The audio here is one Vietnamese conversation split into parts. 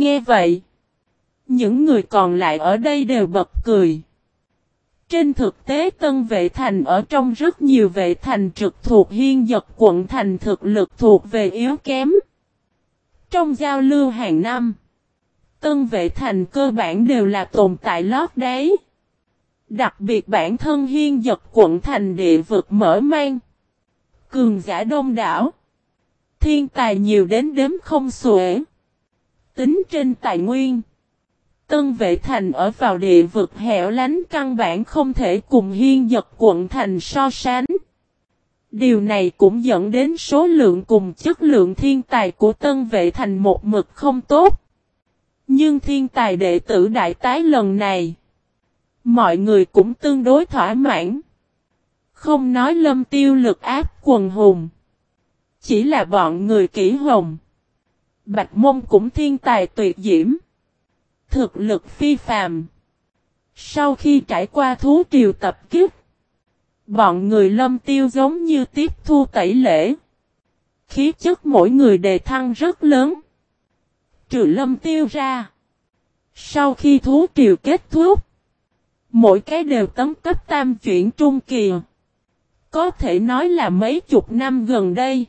Nghe vậy, những người còn lại ở đây đều bật cười. Trên thực tế Tân Vệ Thành ở trong rất nhiều vệ thành trực thuộc hiên giật quận thành thực lực thuộc về yếu kém. Trong giao lưu hàng năm, Tân Vệ Thành cơ bản đều là tồn tại lót đáy. Đặc biệt bản thân hiên giật quận thành địa vực mở mang. Cường giả đông đảo. Thiên tài nhiều đến đếm không xuể. Tính trên tài nguyên. Tân vệ thành ở vào địa vực hẻo lánh căn bản không thể cùng hiên giật quận thành so sánh. Điều này cũng dẫn đến số lượng cùng chất lượng thiên tài của tân vệ thành một mực không tốt. Nhưng thiên tài đệ tử đại tái lần này, mọi người cũng tương đối thỏa mãn. Không nói lâm tiêu lực áp quần hùng. Chỉ là bọn người kỹ hồng. Bạch môn cũng thiên tài tuyệt diễm. Thực lực phi phàm. Sau khi trải qua thú triều tập kiếp. Bọn người lâm tiêu giống như tiếp thu tẩy lễ. Khí chất mỗi người đề thăng rất lớn. Trừ lâm tiêu ra. Sau khi thú triều kết thúc. Mỗi cái đều tấm cấp tam chuyển trung kỳ. Có thể nói là mấy chục năm gần đây.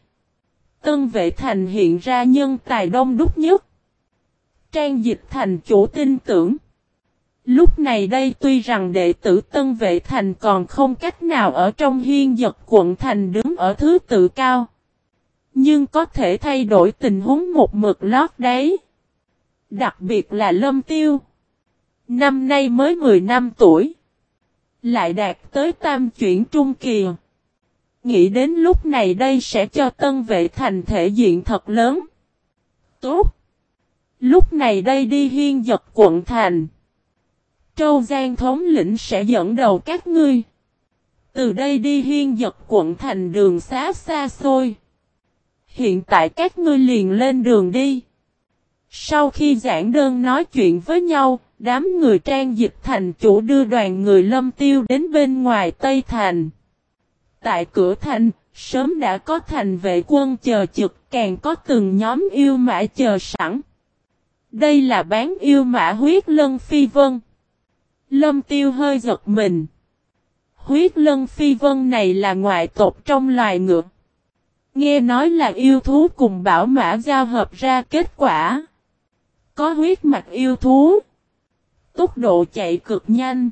Tân vệ thành hiện ra nhân tài đông đúc nhất. Trang dịch thành chủ tin tưởng. Lúc này đây tuy rằng đệ tử Tân Vệ Thành còn không cách nào ở trong hiên giật quận thành đứng ở thứ tự cao. Nhưng có thể thay đổi tình huống một mực lót đấy. Đặc biệt là Lâm Tiêu. Năm nay mới 10 năm tuổi. Lại đạt tới tam chuyển trung kỳ. Nghĩ đến lúc này đây sẽ cho tân vệ thành thể diện thật lớn. Tốt. Lúc này đây đi hiên giật quận thành. Châu Giang thống lĩnh sẽ dẫn đầu các ngươi. Từ đây đi hiên giật quận thành đường xá xa xôi. Hiện tại các ngươi liền lên đường đi. Sau khi giảng đơn nói chuyện với nhau, đám người trang dịch thành chủ đưa đoàn người lâm tiêu đến bên ngoài Tây Thành. Tại cửa thành, sớm đã có thành vệ quân chờ trực, càng có từng nhóm yêu mã chờ sẵn. Đây là bán yêu mã huyết lân phi vân. Lâm tiêu hơi giật mình. Huyết lân phi vân này là ngoại tộc trong loài ngựa. Nghe nói là yêu thú cùng bảo mã giao hợp ra kết quả. Có huyết mạch yêu thú. Tốc độ chạy cực nhanh.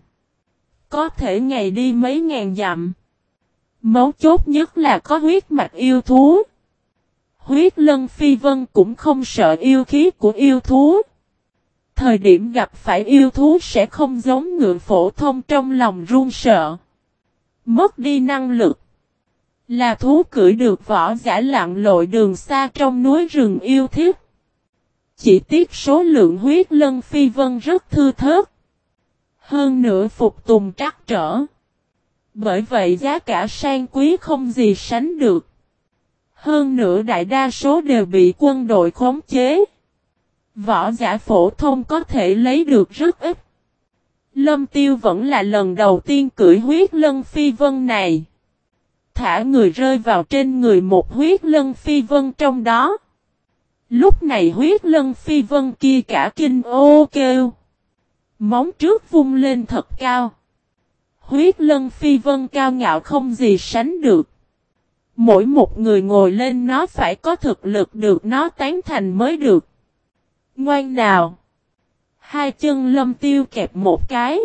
Có thể ngày đi mấy ngàn dặm. Mấu chốt nhất là có huyết mạch yêu thú. Huyết lân phi vân cũng không sợ yêu khí của yêu thú. Thời điểm gặp phải yêu thú sẽ không giống ngựa phổ thông trong lòng run sợ. Mất đi năng lực. Là thú cưỡi được vỏ giả lặng lội đường xa trong núi rừng yêu thiết. Chỉ tiếc số lượng huyết lân phi vân rất thư thớt. Hơn nữa phục tùng trắc trở. Bởi vậy giá cả sang quý không gì sánh được. Hơn nữa đại đa số đều bị quân đội khống chế. Võ giả phổ thông có thể lấy được rất ít. Lâm tiêu vẫn là lần đầu tiên cưỡi huyết lân phi vân này. Thả người rơi vào trên người một huyết lân phi vân trong đó. Lúc này huyết lân phi vân kia cả kinh ô kêu. Móng trước vung lên thật cao. Huyết lân phi vân cao ngạo không gì sánh được. Mỗi một người ngồi lên nó phải có thực lực được nó tán thành mới được. Ngoan nào. Hai chân lâm tiêu kẹp một cái.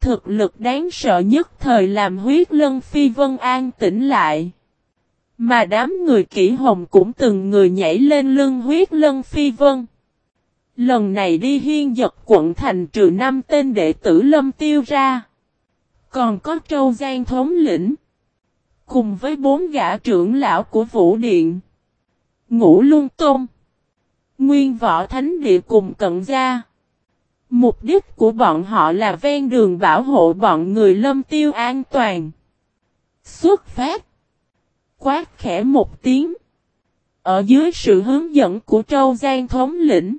Thực lực đáng sợ nhất thời làm huyết lân phi vân an tĩnh lại. Mà đám người kỹ hồng cũng từng người nhảy lên lưng huyết lân phi vân. Lần này đi hiên giật quận thành trừ năm tên đệ tử lâm tiêu ra. Còn có Trâu Giang thống lĩnh. Cùng với bốn gã trưởng lão của Vũ Điện. Ngũ Luân Tôn. Nguyên võ thánh địa cùng cận gia. Mục đích của bọn họ là ven đường bảo hộ bọn người lâm tiêu an toàn. Xuất phát. Quát khẽ một tiếng. Ở dưới sự hướng dẫn của Trâu Giang thống lĩnh.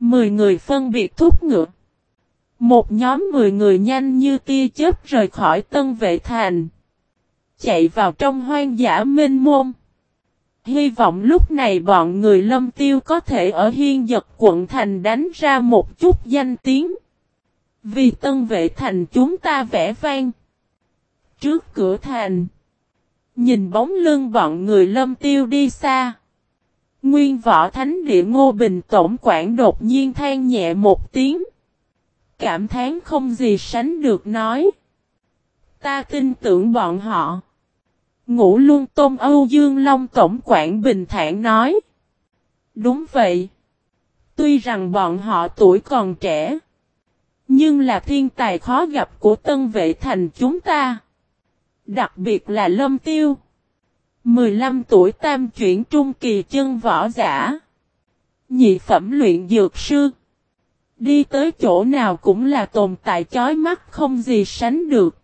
Mười người phân biệt thúc ngựa. Một nhóm mười người nhanh như tia chớp rời khỏi tân vệ thành. Chạy vào trong hoang dã mênh môn. Hy vọng lúc này bọn người lâm tiêu có thể ở hiên giật quận thành đánh ra một chút danh tiếng. Vì tân vệ thành chúng ta vẽ vang. Trước cửa thành. Nhìn bóng lưng bọn người lâm tiêu đi xa. Nguyên võ thánh địa ngô bình tổng quản đột nhiên than nhẹ một tiếng. Cảm thán không gì sánh được nói. Ta tin tưởng bọn họ. Ngũ Luân Tôn Âu Dương Long Tổng quản bình thản nói. Đúng vậy. Tuy rằng bọn họ tuổi còn trẻ. Nhưng là thiên tài khó gặp của tân vệ thành chúng ta. Đặc biệt là Lâm Tiêu. 15 tuổi tam chuyển trung kỳ chân võ giả. Nhị phẩm luyện dược sư. Đi tới chỗ nào cũng là tồn tại chói mắt không gì sánh được.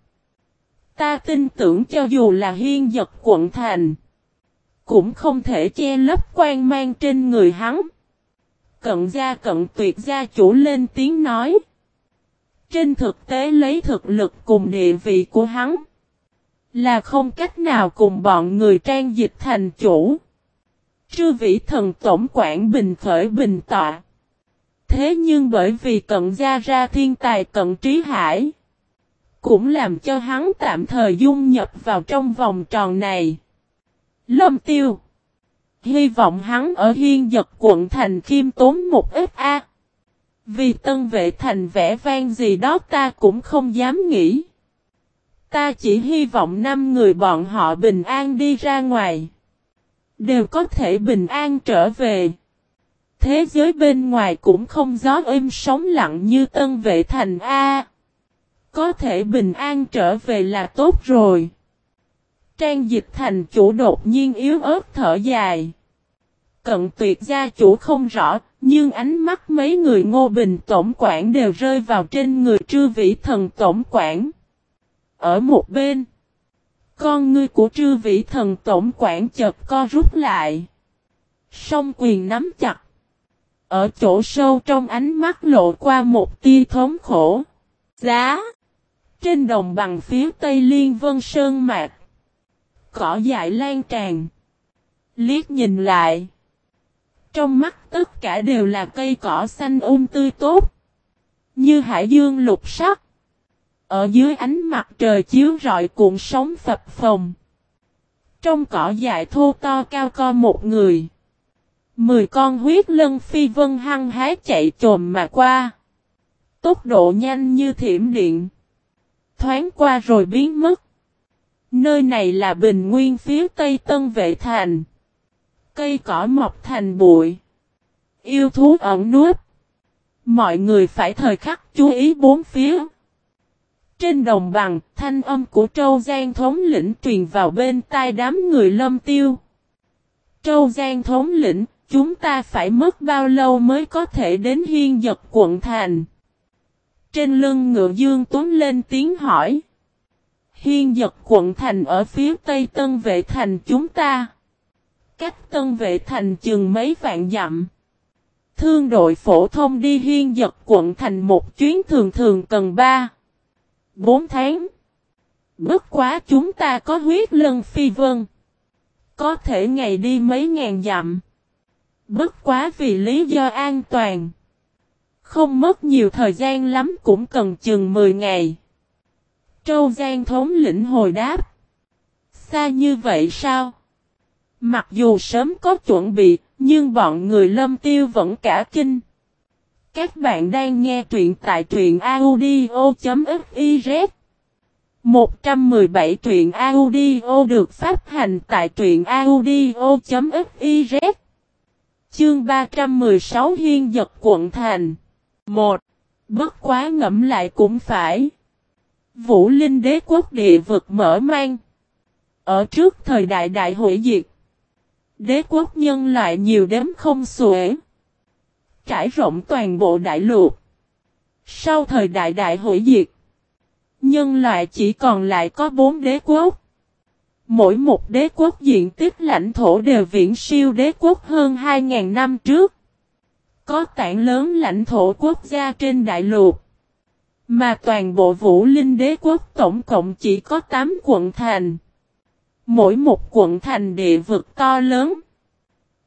Ta tin tưởng cho dù là hiên giật quận thành. Cũng không thể che lấp quan mang trên người hắn. Cận gia cận tuyệt gia chủ lên tiếng nói. Trên thực tế lấy thực lực cùng địa vị của hắn. Là không cách nào cùng bọn người trang dịch thành chủ. Trư vị thần tổng quản bình khởi bình tọa. Thế nhưng bởi vì cận gia ra thiên tài cận trí hải. Cũng làm cho hắn tạm thời dung nhập vào trong vòng tròn này. Lâm tiêu. Hy vọng hắn ở hiên giật quận thành khiêm tốn một ít a. Vì tân vệ thành vẽ vang gì đó ta cũng không dám nghĩ. Ta chỉ hy vọng năm người bọn họ bình an đi ra ngoài. Đều có thể bình an trở về. Thế giới bên ngoài cũng không gió êm sóng lặng như tân vệ thành A. Có thể bình an trở về là tốt rồi. Trang dịch thành chủ đột nhiên yếu ớt thở dài. Cận tuyệt gia chủ không rõ, nhưng ánh mắt mấy người ngô bình tổng quản đều rơi vào trên người trư vĩ thần tổng quản. Ở một bên, con ngươi của trư vĩ thần tổng quản chợt co rút lại. Song quyền nắm chặt. Ở chỗ sâu trong ánh mắt lộ qua một tia thống khổ. Giá. Trên đồng bằng phía tây liên vân sơn mạc. Cỏ dại lan tràn. Liếc nhìn lại. Trong mắt tất cả đều là cây cỏ xanh um tươi tốt. Như hải dương lục sắc. Ở dưới ánh mặt trời chiếu rọi cuộn sóng phập phồng. Trong cỏ dại thô to cao co một người. Mười con huyết lân phi vân hăng hái chạy trồm mà qua. Tốc độ nhanh như thiểm điện. Thoáng qua rồi biến mất. Nơi này là bình nguyên phía tây tân vệ thành. Cây cỏ mọc thành bụi. Yêu thú ẩn núp. Mọi người phải thời khắc chú ý bốn phía. Trên đồng bằng, thanh âm của Trâu Giang thống lĩnh truyền vào bên tai đám người lâm tiêu. Trâu Giang thống lĩnh, chúng ta phải mất bao lâu mới có thể đến hiên giật quận thành? Trên lưng ngựa dương tuấn lên tiếng hỏi. Hiên giật quận thành ở phía tây tân vệ thành chúng ta. Cách tân vệ thành chừng mấy vạn dặm. Thương đội phổ thông đi hiên giật quận thành một chuyến thường thường cần 3. 4 tháng. Bất quá chúng ta có huyết lân phi vân. Có thể ngày đi mấy ngàn dặm. Bất quá vì lý do an toàn. Không mất nhiều thời gian lắm cũng cần chừng 10 ngày. Châu Giang thống lĩnh hồi đáp. Xa như vậy sao? Mặc dù sớm có chuẩn bị, nhưng bọn người lâm tiêu vẫn cả kinh. Các bạn đang nghe truyện tại truyện audio.fiz 117 truyện audio được phát hành tại truyện audio.fiz Chương 316 Hiên Giật Quận Thành 1. Bất quá ngẫm lại cũng phải. Vũ Linh đế quốc địa vực mở mang. Ở trước thời đại đại hội diệt. Đế quốc nhân loại nhiều đếm không xuể. Trải rộng toàn bộ đại lục. Sau thời đại đại hội diệt. Nhân loại chỉ còn lại có bốn đế quốc. Mỗi một đế quốc diện tích lãnh thổ đều viễn siêu đế quốc hơn 2.000 năm trước. Có tảng lớn lãnh thổ quốc gia trên đại lục. Mà toàn bộ vũ linh đế quốc tổng cộng chỉ có 8 quận thành. Mỗi một quận thành địa vực to lớn.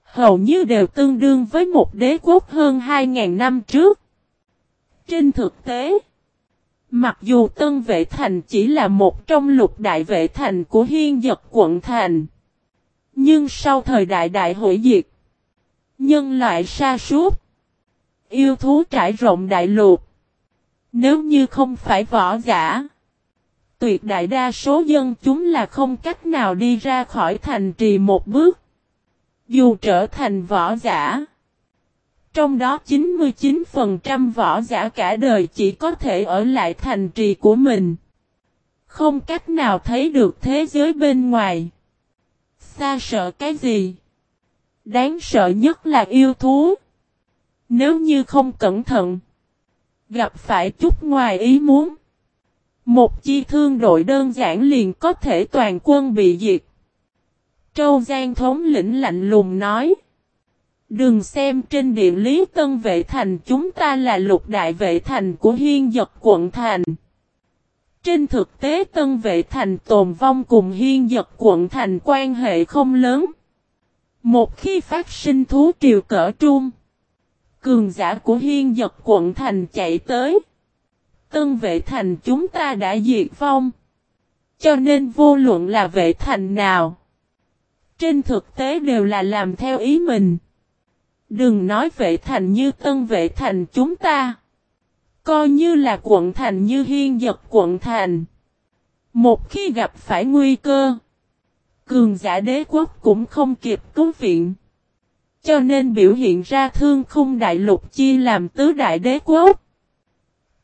hầu như đều tương đương với một đế quốc hơn 2.000 năm trước. Trên thực tế, mặc dù Tân Vệ Thành chỉ là một trong lục đại vệ thành của hiên dật quận thành, nhưng sau thời đại đại hội diệt, nhân loại sa sút yêu thú trải rộng đại lục, nếu như không phải võ giả, tuyệt đại đa số dân chúng là không cách nào đi ra khỏi thành trì một bước. Dù trở thành võ giả, trong đó 99% võ giả cả đời chỉ có thể ở lại thành trì của mình. Không cách nào thấy được thế giới bên ngoài. Xa sợ cái gì? Đáng sợ nhất là yêu thú. Nếu như không cẩn thận, gặp phải chút ngoài ý muốn. Một chi thương đội đơn giản liền có thể toàn quân bị diệt. Châu Giang thống lĩnh lạnh lùng nói. Đừng xem trên địa lý tân vệ thành chúng ta là lục đại vệ thành của hiên giật quận thành. Trên thực tế tân vệ thành tồn vong cùng hiên giật quận thành quan hệ không lớn. Một khi phát sinh thú triều cỡ trung, cường giả của hiên giật quận thành chạy tới. Tân vệ thành chúng ta đã diệt vong. Cho nên vô luận là vệ thành nào. Trên thực tế đều là làm theo ý mình. Đừng nói vệ thành như tân vệ thành chúng ta. Coi như là quận thành như hiên giật quận thành. Một khi gặp phải nguy cơ. Cường giả đế quốc cũng không kịp cứu viện. Cho nên biểu hiện ra thương khung đại lục chia làm tứ đại đế quốc.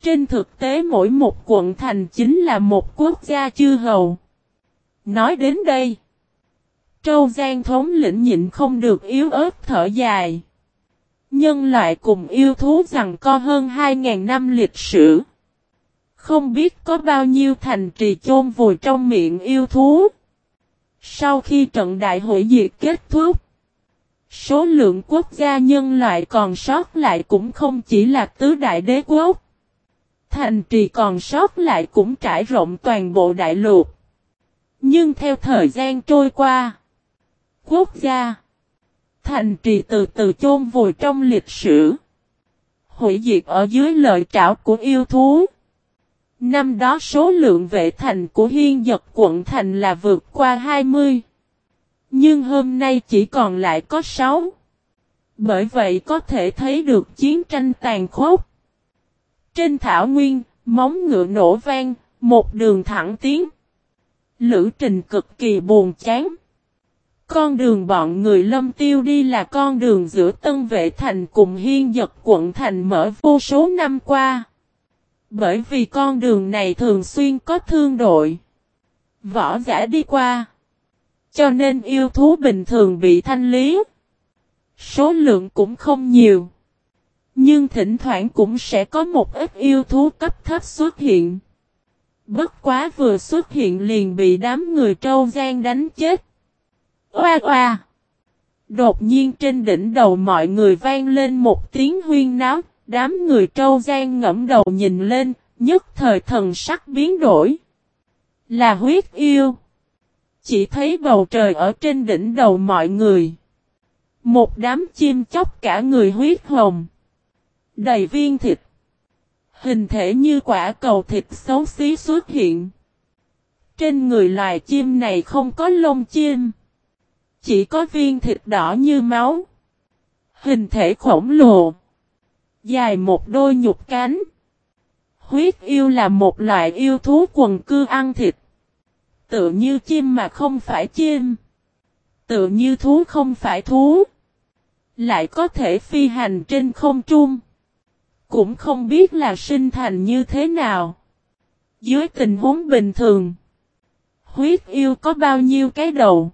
Trên thực tế mỗi một quận thành chính là một quốc gia chư hầu. Nói đến đây. Châu Giang thống lĩnh nhịn không được yếu ớt thở dài. Nhân loại cùng yêu thú rằng co hơn 2.000 năm lịch sử. Không biết có bao nhiêu thành trì chôn vùi trong miệng yêu thú. Sau khi trận đại hội diệt kết thúc, số lượng quốc gia nhân loại còn sót lại cũng không chỉ là tứ đại đế quốc. Thành trì còn sót lại cũng trải rộng toàn bộ đại lục. Nhưng theo thời gian trôi qua, quốc gia, thành trì từ từ chôn vùi trong lịch sử. Hủy diệt ở dưới lợi trảo của yêu thú. Năm đó số lượng vệ thành của hiên giật quận thành là vượt qua 20. Nhưng hôm nay chỉ còn lại có 6. Bởi vậy có thể thấy được chiến tranh tàn khốc. Trên thảo nguyên, móng ngựa nổ vang, một đường thẳng tiến. Lữ trình cực kỳ buồn chán. Con đường bọn người lâm tiêu đi là con đường giữa Tân Vệ Thành cùng Hiên Giật quận Thành mở vô số năm qua. Bởi vì con đường này thường xuyên có thương đội. Võ giả đi qua. Cho nên yêu thú bình thường bị thanh lý. Số lượng cũng không nhiều. Nhưng thỉnh thoảng cũng sẽ có một ít yêu thú cấp thấp xuất hiện. Bất quá vừa xuất hiện liền bị đám người trâu gian đánh chết. Oa oa! Đột nhiên trên đỉnh đầu mọi người vang lên một tiếng huyên náo, đám người trâu gian ngẫm đầu nhìn lên, nhất thời thần sắc biến đổi. Là huyết yêu. Chỉ thấy bầu trời ở trên đỉnh đầu mọi người. Một đám chim chóc cả người huyết hồng đầy viên thịt. Hình thể như quả cầu thịt xấu xí xuất hiện. Trên người loài chim này không có lông chim. Chỉ có viên thịt đỏ như máu. Hình thể khổng lồ. Dài một đôi nhục cánh. Huyết yêu là một loại yêu thú quần cư ăn thịt. Tự như chim mà không phải chim. Tự như thú không phải thú. Lại có thể phi hành trên không trung. Cũng không biết là sinh thành như thế nào. Dưới tình huống bình thường. Huyết yêu có bao nhiêu cái đầu.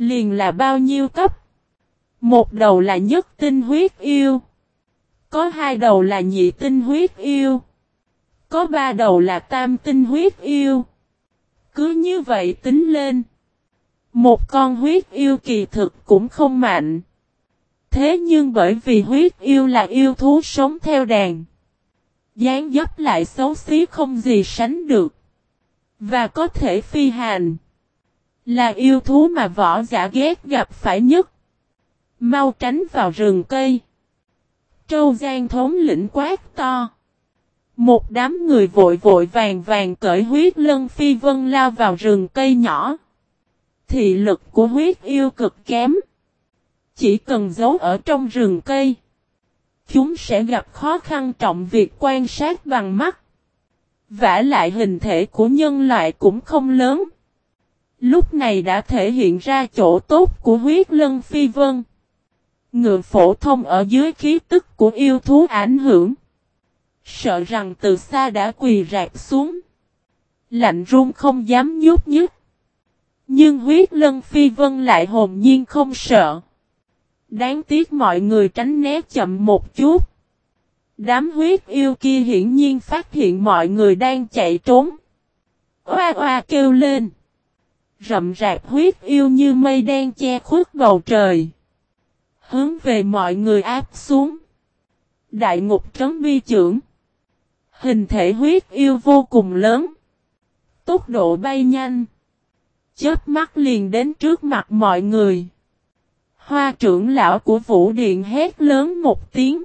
Liền là bao nhiêu cấp. Một đầu là nhất tinh huyết yêu. Có hai đầu là nhị tinh huyết yêu. Có ba đầu là tam tinh huyết yêu. Cứ như vậy tính lên. Một con huyết yêu kỳ thực cũng không mạnh. Thế nhưng bởi vì huyết yêu là yêu thú sống theo đàn. dáng dấp lại xấu xí không gì sánh được. Và có thể phi hành. Là yêu thú mà võ giả ghét gặp phải nhất. Mau tránh vào rừng cây. Trâu Giang thống lĩnh quát to. Một đám người vội vội vàng vàng cởi huyết lân phi vân lao vào rừng cây nhỏ. Thị lực của huyết yêu cực kém. Chỉ cần giấu ở trong rừng cây. Chúng sẽ gặp khó khăn trọng việc quan sát bằng mắt. vả lại hình thể của nhân loại cũng không lớn. Lúc này đã thể hiện ra chỗ tốt của huyết lân phi vân. Ngựa phổ thông ở dưới khí tức của yêu thú ảnh hưởng. Sợ rằng từ xa đã quỳ rạp xuống. Lạnh run không dám nhút nhứt. Nhưng huyết lân phi vân lại hồn nhiên không sợ. Đáng tiếc mọi người tránh né chậm một chút. Đám huyết yêu kia hiển nhiên phát hiện mọi người đang chạy trốn. Oa oa kêu lên. Rậm rạp huyết yêu như mây đen che khuất bầu trời. Hướng về mọi người áp xuống. Đại ngục trấn vi trưởng. Hình thể huyết yêu vô cùng lớn. Tốc độ bay nhanh. Chớp mắt liền đến trước mặt mọi người. Hoa trưởng lão của Vũ Điện hét lớn một tiếng.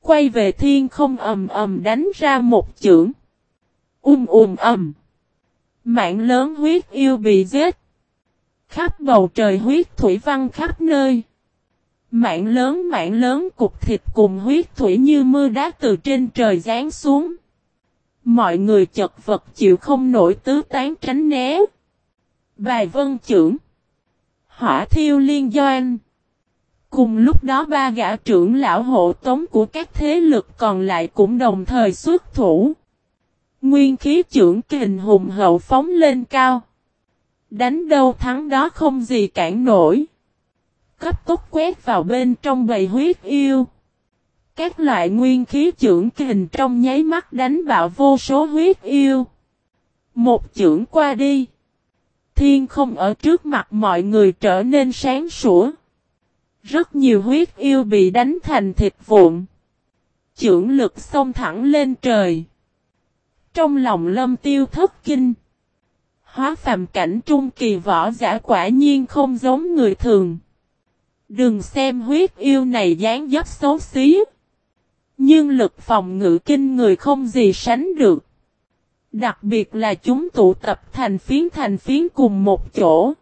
Quay về thiên không ầm ầm đánh ra một chưởng. Um um ầm. Mạng lớn huyết yêu bị giết. Khắp bầu trời huyết thủy văn khắp nơi. Mạng lớn mạng lớn, cục thịt cùng huyết thủy như mưa đá từ trên trời giáng xuống. Mọi người chật vật chịu không nổi tứ tán tránh né. Bài vân trưởng. Hỏa thiêu liên doanh. Cùng lúc đó ba gã trưởng lão hộ tống của các thế lực còn lại cũng đồng thời xuất thủ. Nguyên khí trưởng kình hùng hậu phóng lên cao. Đánh đâu thắng đó không gì cản nổi. Cấp tốc quét vào bên trong bầy huyết yêu. Các loại nguyên khí trưởng kình trong nháy mắt đánh bạo vô số huyết yêu. Một trưởng qua đi. Thiên không ở trước mặt mọi người trở nên sáng sủa. Rất nhiều huyết yêu bị đánh thành thịt vụn. Trưởng lực xông thẳng lên trời. Trong lòng lâm tiêu thất kinh. Hóa phàm cảnh trung kỳ võ giả quả nhiên không giống người thường. Đừng xem huyết yêu này dáng dấp xấu xí. Nhưng lực phòng ngự kinh người không gì sánh được. Đặc biệt là chúng tụ tập thành phiến thành phiến cùng một chỗ.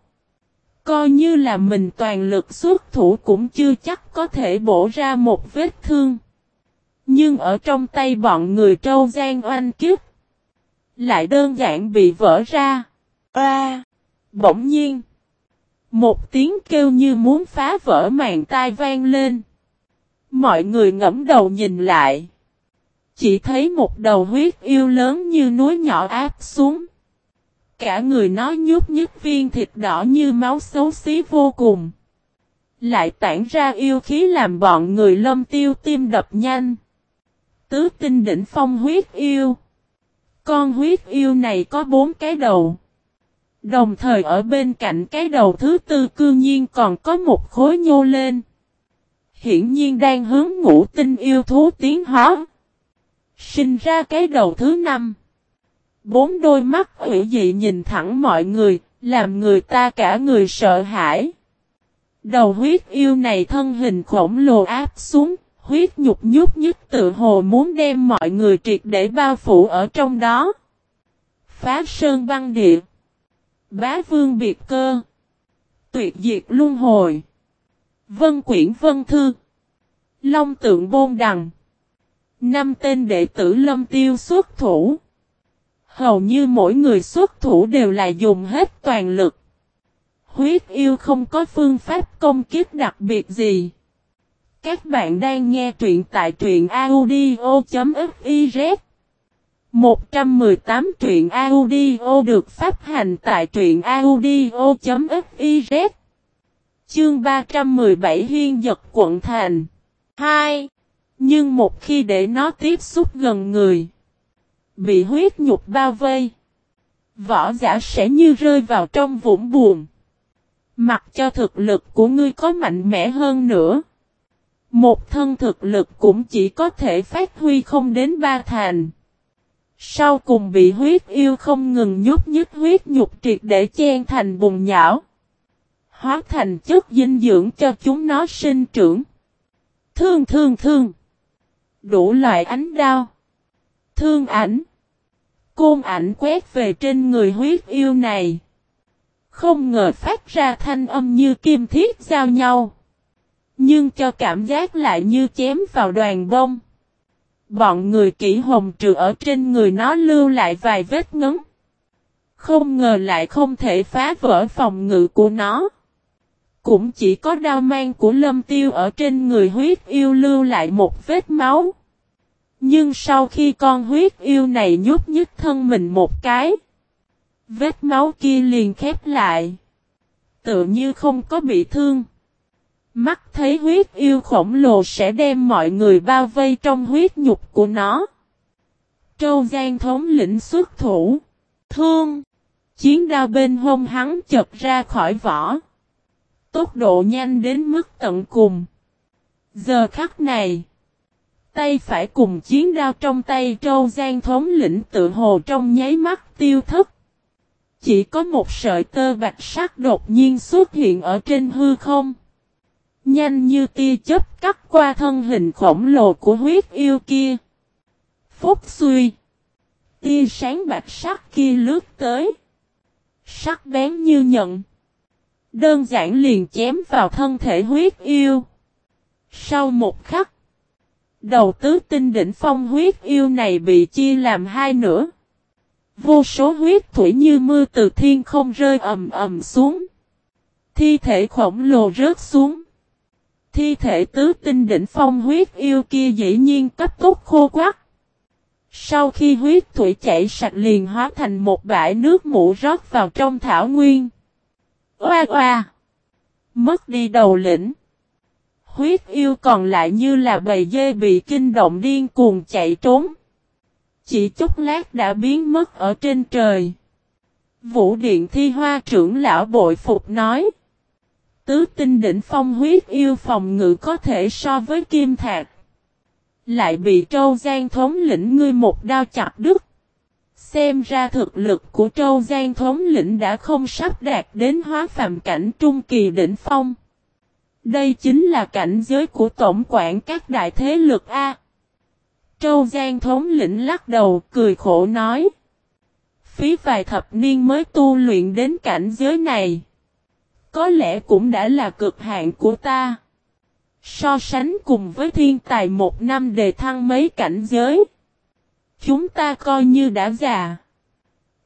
Coi như là mình toàn lực xuất thủ cũng chưa chắc có thể bổ ra một vết thương. Nhưng ở trong tay bọn người trâu gian oanh kiếp. Lại đơn giản bị vỡ ra. A! bỗng nhiên. Một tiếng kêu như muốn phá vỡ màn tai vang lên. Mọi người ngẫm đầu nhìn lại. Chỉ thấy một đầu huyết yêu lớn như núi nhỏ áp xuống. Cả người nó nhút nhứt viên thịt đỏ như máu xấu xí vô cùng. Lại tản ra yêu khí làm bọn người lâm tiêu tim đập nhanh. Tứ tinh đỉnh phong huyết yêu. Con huyết yêu này có bốn cái đầu. Đồng thời ở bên cạnh cái đầu thứ tư cư nhiên còn có một khối nhô lên. Hiển nhiên đang hướng ngũ tinh yêu thú tiến hóa. Sinh ra cái đầu thứ năm. Bốn đôi mắt hủy dị nhìn thẳng mọi người, làm người ta cả người sợ hãi. Đầu huyết yêu này thân hình khổng lồ áp xuống, huyết nhục nhút nhứt tự hồ muốn đem mọi người triệt để bao phủ ở trong đó. Phá sơn băng địa. Bá vương biệt cơ. Tuyệt diệt luân hồi. Vân quyển vân thư. Long tượng bôn đằng. Năm tên đệ tử lâm tiêu xuất thủ. Hầu như mỗi người xuất thủ đều là dùng hết toàn lực. Huyết yêu không có phương pháp công kiếp đặc biệt gì. Các bạn đang nghe truyện tại truyện audio.fiz 118 truyện audio được phát hành tại truyện audio.fiz Chương 317 Hiên giật quận thành. 2. Nhưng một khi để nó tiếp xúc gần người, Bị huyết nhục bao vây Võ giả sẽ như rơi vào trong vũng buồn. Mặc cho thực lực của ngươi có mạnh mẽ hơn nữa một thân thực lực cũng chỉ có thể phát huy không đến ba thành sau cùng bị huyết yêu không ngừng nhúc nhích huyết nhục triệt để chen thành bùn nhão. Hóa thành chất dinh dưỡng cho chúng nó sinh trưởng. Thương thương thương. Đủ loại ánh đao. Thương ảnh. Côn ảnh quét về trên người huyết yêu này. Không ngờ phát ra thanh âm như kim thiết giao nhau. Nhưng cho cảm giác lại như chém vào đoàn bông. Bọn người kỹ hồng trừ ở trên người nó lưu lại vài vết ngấn. Không ngờ lại không thể phá vỡ phòng ngự của nó. Cũng chỉ có đao mang của lâm tiêu ở trên người huyết yêu lưu lại một vết máu. Nhưng sau khi con huyết yêu này nhúc nhích thân mình một cái. Vết máu kia liền khép lại. Tự như không có bị thương. Mắt thấy huyết yêu khổng lồ sẽ đem mọi người bao vây trong huyết nhục của nó. Trâu Giang thống lĩnh xuất thủ. Thương. Chiến đao bên hông hắn chật ra khỏi vỏ. Tốc độ nhanh đến mức tận cùng. Giờ khắc này. Tay phải cùng chiến đao trong tay Trâu Giang thống lĩnh tự hồ trong nháy mắt tiêu thất. Chỉ có một sợi tơ bạch sắc đột nhiên xuất hiện ở trên hư không. Nhanh như tia chớp cắt qua thân hình khổng lồ của huyết yêu kia. Phúc suy. Tia sáng bạch sắc kia lướt tới. Sắc bén như nhận. Đơn giản liền chém vào thân thể huyết yêu. Sau một khắc. Đầu tứ tinh đỉnh phong huyết yêu này bị chia làm hai nửa. Vô số huyết thủy như mưa từ thiên không rơi ầm ầm xuống. Thi thể khổng lồ rớt xuống. Thi thể tứ tinh đỉnh phong huyết yêu kia dĩ nhiên cấp tốc khô quắc. Sau khi huyết thủy chảy sạch liền hóa thành một bãi nước mũ rót vào trong thảo nguyên. Oa oa! Mất đi đầu lĩnh. Huyết yêu còn lại như là bầy dê bị kinh động điên cuồng chạy trốn. Chỉ chút lát đã biến mất ở trên trời. Vũ Điện Thi Hoa trưởng lão bội phục nói. Tứ tinh đỉnh phong huyết yêu phòng ngự có thể so với kim thạc. Lại bị Trâu Giang thống lĩnh ngươi một đao chặt đứt. Xem ra thực lực của Trâu Giang thống lĩnh đã không sắp đạt đến hóa phàm cảnh trung kỳ đỉnh phong. Đây chính là cảnh giới của tổng quản các đại thế lực A. Trâu Giang thống lĩnh lắc đầu, cười khổ nói. Phí vài thập niên mới tu luyện đến cảnh giới này. Có lẽ cũng đã là cực hạn của ta. So sánh cùng với thiên tài một năm đề thăng mấy cảnh giới. Chúng ta coi như đã già.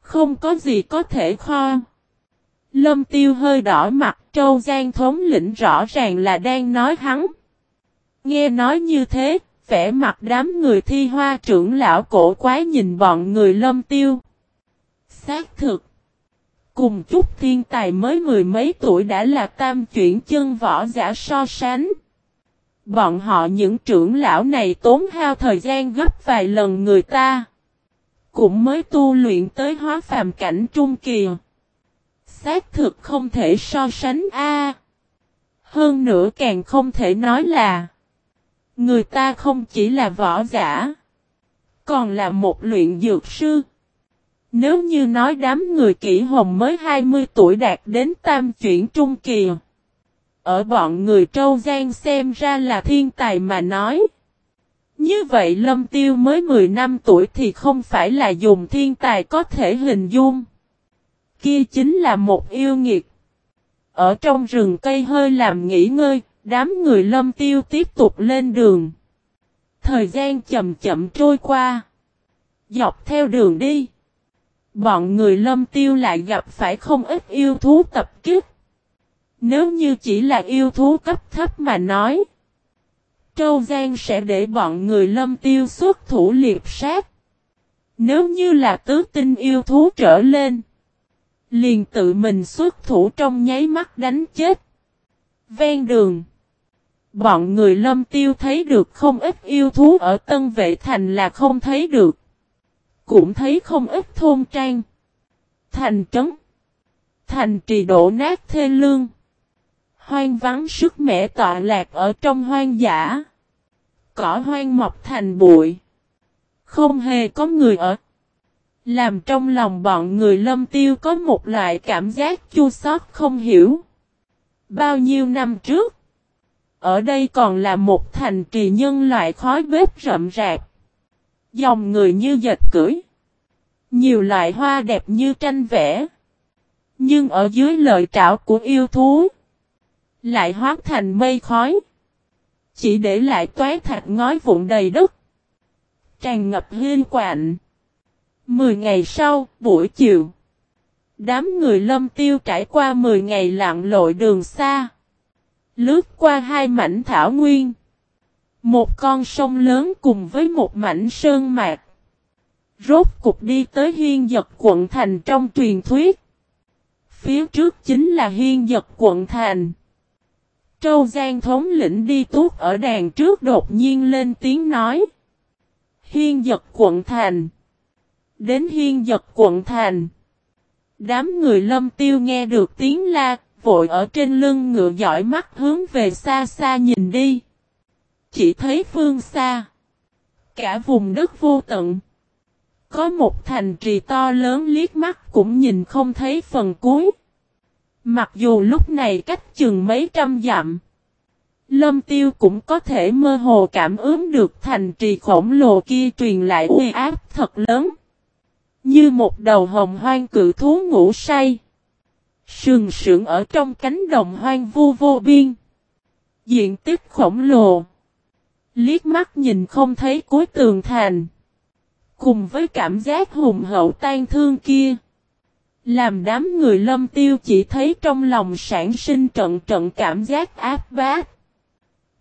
Không có gì có thể kho. Lâm tiêu hơi đỏ mặt trâu gian thống lĩnh rõ ràng là đang nói hắn. Nghe nói như thế, vẻ mặt đám người thi hoa trưởng lão cổ quái nhìn bọn người lâm tiêu. Xác thực. Cùng chút thiên tài mới mười mấy tuổi đã là tam chuyển chân võ giả so sánh. Bọn họ những trưởng lão này tốn hao thời gian gấp vài lần người ta. Cũng mới tu luyện tới hóa phàm cảnh trung kỳ. Xác thực không thể so sánh a. Hơn nữa càng không thể nói là, Người ta không chỉ là võ giả, Còn là một luyện dược sư nếu như nói đám người kỹ hồng mới 20 tuổi đạt đến tam chuyển trung kỳ, Ở bọn người trâu gian xem ra là thiên tài mà nói Như vậy lâm tiêu mới 10 năm tuổi thì không phải là dùng thiên tài có thể hình dung Kia chính là một yêu nghiệt Ở trong rừng cây hơi làm nghỉ ngơi, Đám người lâm tiêu tiếp tục lên đường. Thời gian chậm chậm trôi qua. Dọc theo đường đi. Bọn người lâm tiêu lại gặp phải không ít yêu thú tập kích. Nếu như chỉ là yêu thú cấp thấp mà nói. Trâu Giang sẽ để bọn người lâm tiêu xuất thủ liệp sát. Nếu như là tứ tinh yêu thú trở lên. Liền tự mình xuất thủ trong nháy mắt đánh chết. Ven đường. Bọn người lâm tiêu thấy được không ít yêu thú ở Tân Vệ Thành là không thấy được. Cũng thấy không ít thôn trang. Thành trấn. Thành trì đổ nát thê lương. Hoang vắng sức mẻ tọa lạc ở trong hoang dã. Cỏ hoang mọc thành bụi. Không hề có người ở. Làm trong lòng bọn người lâm tiêu có một loại cảm giác chua xót không hiểu. Bao nhiêu năm trước, ở đây còn là một thành trì nhân loại khói bếp rậm rạp. Dòng người như dệt cưỡi. Nhiều loại hoa đẹp như tranh vẽ. Nhưng ở dưới lời trảo của yêu thú. Lại hóa thành mây khói. Chỉ để lại toái thạch ngói vụn đầy đất. Tràn ngập huyên quạnh. Mười ngày sau, buổi chiều. Đám người lâm tiêu trải qua mười ngày lặng lội đường xa. Lướt qua hai mảnh thảo nguyên. Một con sông lớn cùng với một mảnh sơn mạc. Rốt cục đi tới hiên giật quận thành trong truyền thuyết. Phía trước chính là hiên giật quận thành. Trâu Giang thống lĩnh đi tuốt ở đàn trước đột nhiên lên tiếng nói. Hiên giật quận thành. Đến hiên giật quận thành. Đám người lâm tiêu nghe được tiếng la, vội ở trên lưng ngựa dõi mắt hướng về xa xa nhìn đi. Chỉ thấy phương xa. Cả vùng đất vô tận. Có một thành trì to lớn liếc mắt cũng nhìn không thấy phần cuối. Mặc dù lúc này cách chừng mấy trăm dặm. Lâm tiêu cũng có thể mơ hồ cảm ứng được thành trì khổng lồ kia truyền lại uy áp thật lớn. Như một đầu hồng hoang cự thú ngủ say. Sừng sững ở trong cánh đồng hoang vu vô biên. Diện tích khổng lồ. Liếc mắt nhìn không thấy cuối tường thành. Cùng với cảm giác hùng hậu tan thương kia. Làm đám người lâm tiêu chỉ thấy trong lòng sản sinh trận trận cảm giác áp bát.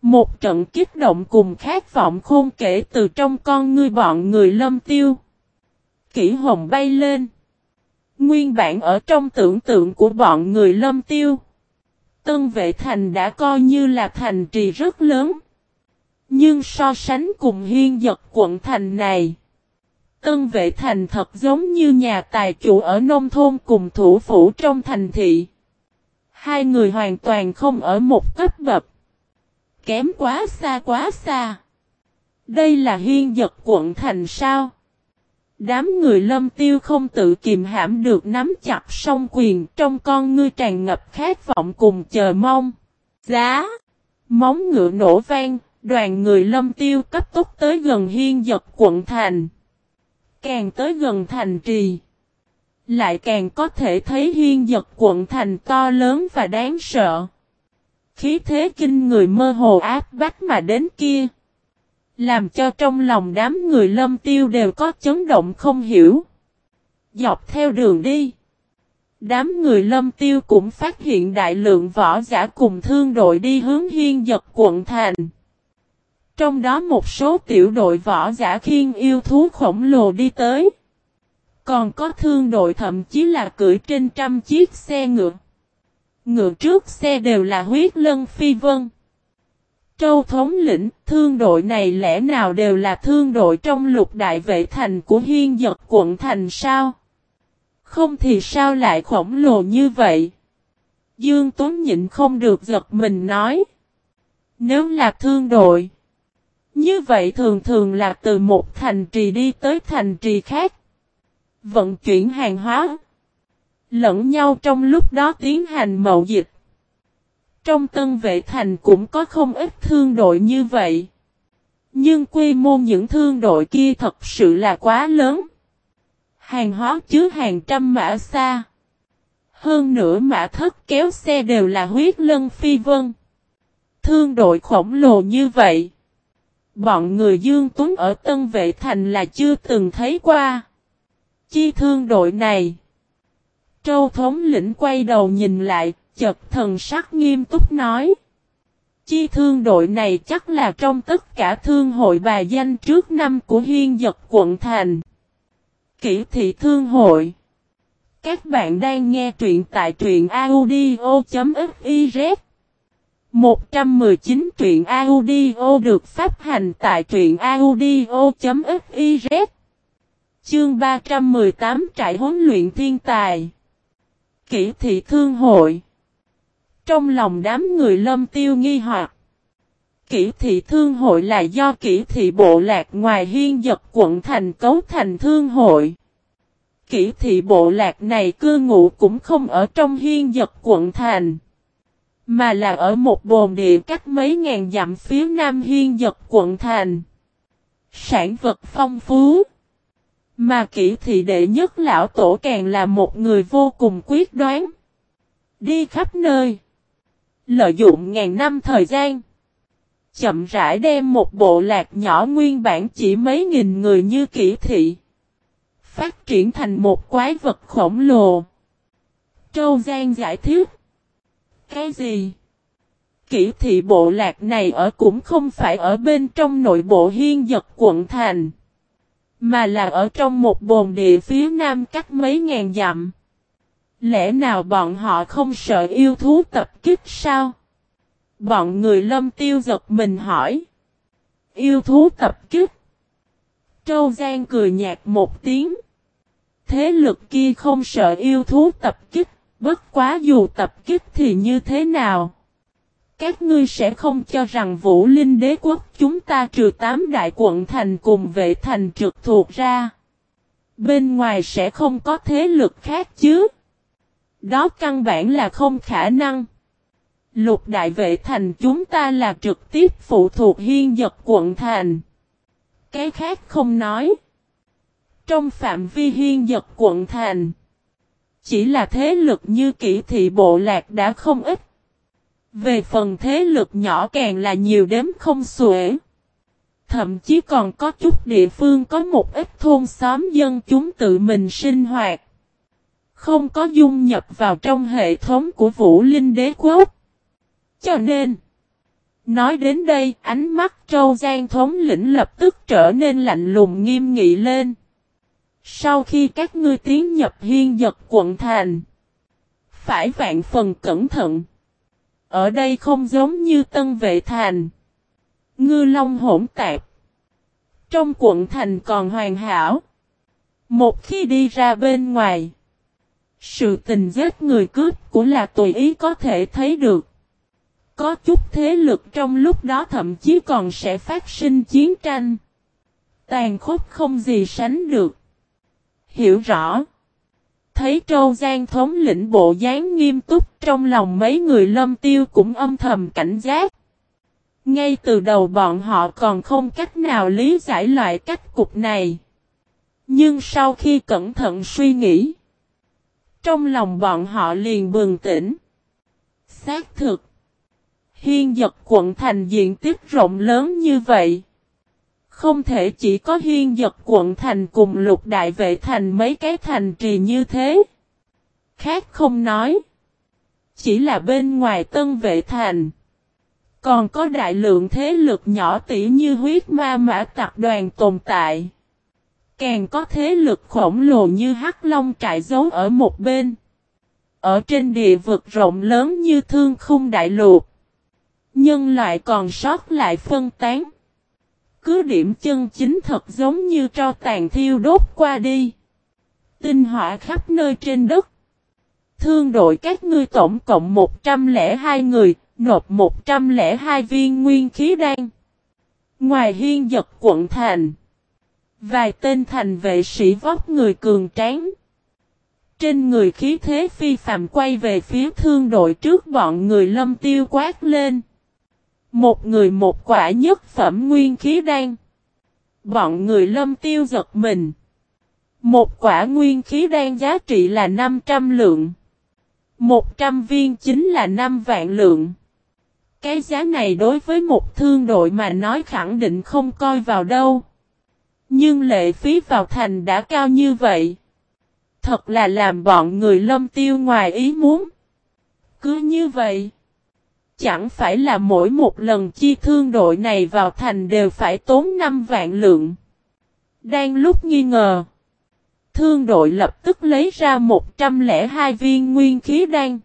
Một trận kích động cùng khát vọng khôn kể từ trong con ngươi bọn người lâm tiêu. Kỷ hồng bay lên. Nguyên bản ở trong tưởng tượng của bọn người lâm tiêu. Tân vệ thành đã coi như là thành trì rất lớn. Nhưng so sánh cùng hiên giật quận thành này. Tân vệ thành thật giống như nhà tài chủ ở nông thôn cùng thủ phủ trong thành thị. Hai người hoàn toàn không ở một cấp bậc. Kém quá xa quá xa. Đây là hiên giật quận thành sao? Đám người lâm tiêu không tự kìm hãm được nắm chặt song quyền trong con ngươi tràn ngập khát vọng cùng chờ mong. Giá! Móng ngựa nổ vang, đoàn người lâm tiêu cấp tốc tới gần hiên giật quận thành. Càng tới gần thành trì. Lại càng có thể thấy hiên giật quận thành to lớn và đáng sợ. Khí thế kinh người mơ hồ áp bách mà đến kia. Làm cho trong lòng đám người lâm tiêu đều có chấn động không hiểu. Dọc theo đường đi. Đám người lâm tiêu cũng phát hiện đại lượng võ giả cùng thương đội đi hướng hiên giật quận thành. Trong đó một số tiểu đội võ giả khiên yêu thú khổng lồ đi tới. Còn có thương đội thậm chí là cưỡi trên trăm chiếc xe ngựa. Ngựa trước xe đều là huyết lân phi vân. Châu thống lĩnh, thương đội này lẽ nào đều là thương đội trong lục đại vệ thành của hiên giật quận thành sao? Không thì sao lại khổng lồ như vậy? Dương Tuấn nhịn không được giật mình nói. Nếu là thương đội, như vậy thường thường là từ một thành trì đi tới thành trì khác. Vận chuyển hàng hóa. Lẫn nhau trong lúc đó tiến hành mậu dịch. Trong tân vệ thành cũng có không ít thương đội như vậy. Nhưng quy mô những thương đội kia thật sự là quá lớn. Hàng hóa chứa hàng trăm mã xa. Hơn nửa mã thất kéo xe đều là huyết lân phi vân. Thương đội khổng lồ như vậy. Bọn người Dương Tuấn ở Tân Vệ Thành là chưa từng thấy qua. Chi thương đội này. Châu thống lĩnh quay đầu nhìn lại, chật thần sắc nghiêm túc nói. Chi thương đội này chắc là trong tất cả thương hội bà danh trước năm của hiên giật quận thành. Kỷ thị thương hội. Các bạn đang nghe truyện tại truyện audio.fif 119 truyện audio được phát hành tại truyện audio.fiz Chương 318 trại huấn luyện thiên tài. Kỷ thị thương hội. Trong lòng đám người lâm tiêu nghi hoặc. Kỷ thị thương hội là do kỷ thị bộ lạc ngoài hiên dật quận thành cấu thành thương hội. Kỷ thị bộ lạc này cư ngụ cũng không ở trong hiên dật quận thành. Mà là ở một bồn địa cách mấy ngàn dặm phía nam hiên giật quận thành. Sản vật phong phú. Mà kỹ thị đệ nhất lão tổ càng là một người vô cùng quyết đoán. Đi khắp nơi. Lợi dụng ngàn năm thời gian. Chậm rãi đem một bộ lạc nhỏ nguyên bản chỉ mấy nghìn người như kỹ thị. Phát triển thành một quái vật khổng lồ. Châu Giang giải thích. Cái gì? Kỷ thị bộ lạc này ở cũng không phải ở bên trong nội bộ hiên giật quận thành. Mà là ở trong một bồn địa phía nam cách mấy ngàn dặm. Lẽ nào bọn họ không sợ yêu thú tập kích sao? Bọn người lâm tiêu giật mình hỏi. Yêu thú tập kích. Châu Giang cười nhạt một tiếng. Thế lực kia không sợ yêu thú tập kích, bất quá dù tập kích thì như thế nào? Các ngươi sẽ không cho rằng Vũ Linh đế quốc chúng ta trừ tám đại quận thành cùng vệ thành trực thuộc ra. Bên ngoài sẽ không có thế lực khác chứ. Đó căn bản là không khả năng. Lục đại vệ thành chúng ta là trực tiếp phụ thuộc hiên giật quận thành. Cái khác không nói. Trong phạm vi hiên giật quận thành. Chỉ là thế lực như kỷ thị bộ lạc đã không ít. Về phần thế lực nhỏ càng là nhiều đếm không xuể. Thậm chí còn có chút địa phương có một ít thôn xóm dân chúng tự mình sinh hoạt. Không có dung nhập vào trong hệ thống của Vũ Linh Đế Quốc. Cho nên, nói đến đây ánh mắt Châu Giang thống lĩnh lập tức trở nên lạnh lùng nghiêm nghị lên. Sau khi các ngươi tiến nhập hiên giật quận thành, phải vạn phần cẩn thận. Ở đây không giống như tân vệ thành. Ngư long hỗn tạp. Trong quận thành còn hoàn hảo. Một khi đi ra bên ngoài. Sự tình giết người cướp của là tùy ý có thể thấy được. Có chút thế lực trong lúc đó thậm chí còn sẽ phát sinh chiến tranh. Tàn khốc không gì sánh được. Hiểu rõ. Thấy Châu Giang thống lĩnh bộ dáng nghiêm túc trong lòng mấy người lâm tiêu cũng âm thầm cảnh giác. Ngay từ đầu bọn họ còn không cách nào lý giải loại cách cục này. Nhưng sau khi cẩn thận suy nghĩ, trong lòng bọn họ liền bừng tỉnh. Xác thực, hiên giật quận thành diện tích rộng lớn như vậy. Không thể chỉ có hiên giật quận thành cùng lục đại vệ thành mấy cái thành trì như thế. Khác không nói. Chỉ là bên ngoài tân vệ thành. Còn có đại lượng thế lực nhỏ tỉ như huyết ma mã tặc đoàn tồn tại. Càng có thế lực khổng lồ như hắc long trại giấu ở một bên. Ở trên địa vực rộng lớn như thương khung đại lục. Nhân loại còn sót lại phân tán. Cứ điểm chân chính thật giống như tro tàn thiêu đốt qua đi. Tinh hỏa khắp nơi trên đất. Thương đội các ngươi tổng cộng 102 người, nộp 102 viên nguyên khí đan. Ngoài hiên giật quận thành. Vài tên thành vệ sĩ vóc người cường tráng. Trên người khí thế phi phạm quay về phía thương đội trước bọn người lâm tiêu quát lên. Một người một quả nhất phẩm nguyên khí đan. Bọn người lâm tiêu giật mình. Một quả nguyên khí đan giá trị là 500 lượng. 100 viên chính là 5 vạn lượng. Cái giá này đối với một thương đội mà nói khẳng định không coi vào đâu. Nhưng lệ phí vào thành đã cao như vậy. Thật là làm bọn người lâm tiêu ngoài ý muốn. Cứ như vậy. Chẳng phải là mỗi một lần chi thương đội này vào thành đều phải tốn 5 vạn lượng. Đang lúc nghi ngờ. Thương đội lập tức lấy ra 102 viên nguyên khí đan.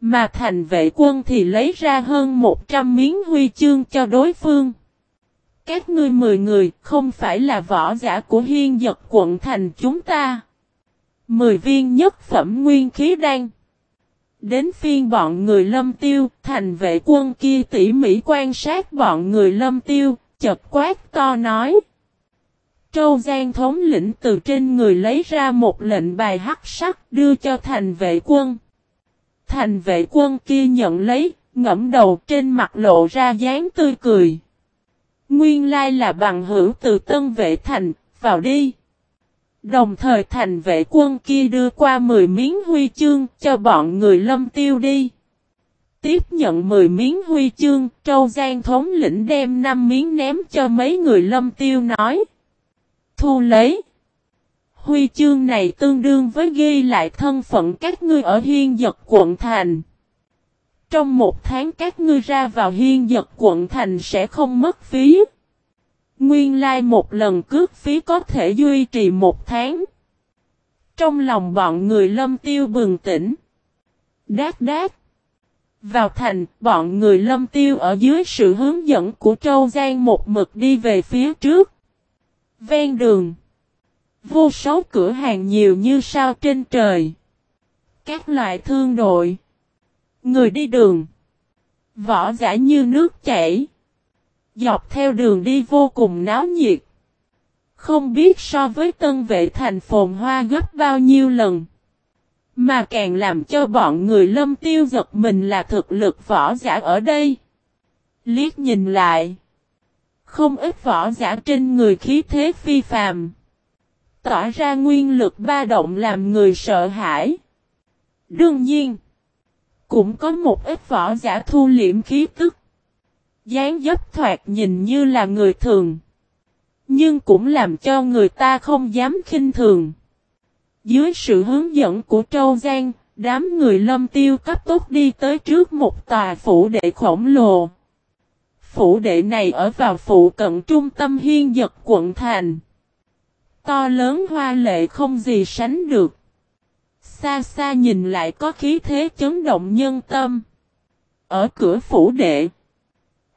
Mà thành vệ quân thì lấy ra hơn 100 miếng huy chương cho đối phương. Các ngươi 10 người, không phải là võ giả của hiên giật quận thành chúng ta. 10 viên nhất phẩm nguyên khí đan. Đến phiên bọn người lâm tiêu, thành vệ quân kia tỉ mỉ quan sát bọn người lâm tiêu, chật quát to nói. Trâu Giang thống lĩnh từ trên người lấy ra một lệnh bài hắc sắc đưa cho thành vệ quân. Thành vệ quân kia nhận lấy, ngẫm đầu trên mặt lộ ra dáng tươi cười. Nguyên lai là bằng hữu từ tân vệ thành, vào đi. Đồng thời thành vệ quân kia đưa qua 10 miếng huy chương cho bọn người lâm tiêu đi. Tiếp nhận 10 miếng huy chương, Trâu Giang thống lĩnh đem 5 miếng ném cho mấy người lâm tiêu nói. Thu lấy. Huy chương này tương đương với ghi lại thân phận các ngươi ở hiên giật quận thành. Trong một tháng các ngươi ra vào hiên giật quận thành sẽ không mất phí. Nguyên lai like một lần cước phí có thể duy trì một tháng. Trong lòng bọn người lâm tiêu bừng tỉnh. Đát đát. Vào thành, bọn người lâm tiêu ở dưới sự hướng dẫn của Châu Giang một mực đi về phía trước. Ven đường. Vô số cửa hàng nhiều như sao trên trời. Các loại thương đội. Người đi đường. Võ giả như nước chảy. Dọc theo đường đi vô cùng náo nhiệt. Không biết so với tân vệ thành phồn hoa gấp bao nhiêu lần. Mà càng làm cho bọn người lâm tiêu giật mình là thực lực võ giả ở đây. Liếc nhìn lại. Không ít võ giả trên người khí thế phi phàm. Tỏa ra nguyên lực ba động làm người sợ hãi. Đương nhiên. Cũng có một ít võ giả thu liễm khí tức dáng dấp thoạt nhìn như là người thường. Nhưng cũng làm cho người ta không dám khinh thường. Dưới sự hướng dẫn của Trâu Giang, đám người lâm tiêu cấp tốc đi tới trước một tòa phủ đệ khổng lồ. Phủ đệ này ở vào phụ cận trung tâm hiên giật quận thành. To lớn hoa lệ không gì sánh được. Xa xa nhìn lại có khí thế chấn động nhân tâm. Ở cửa phủ đệ.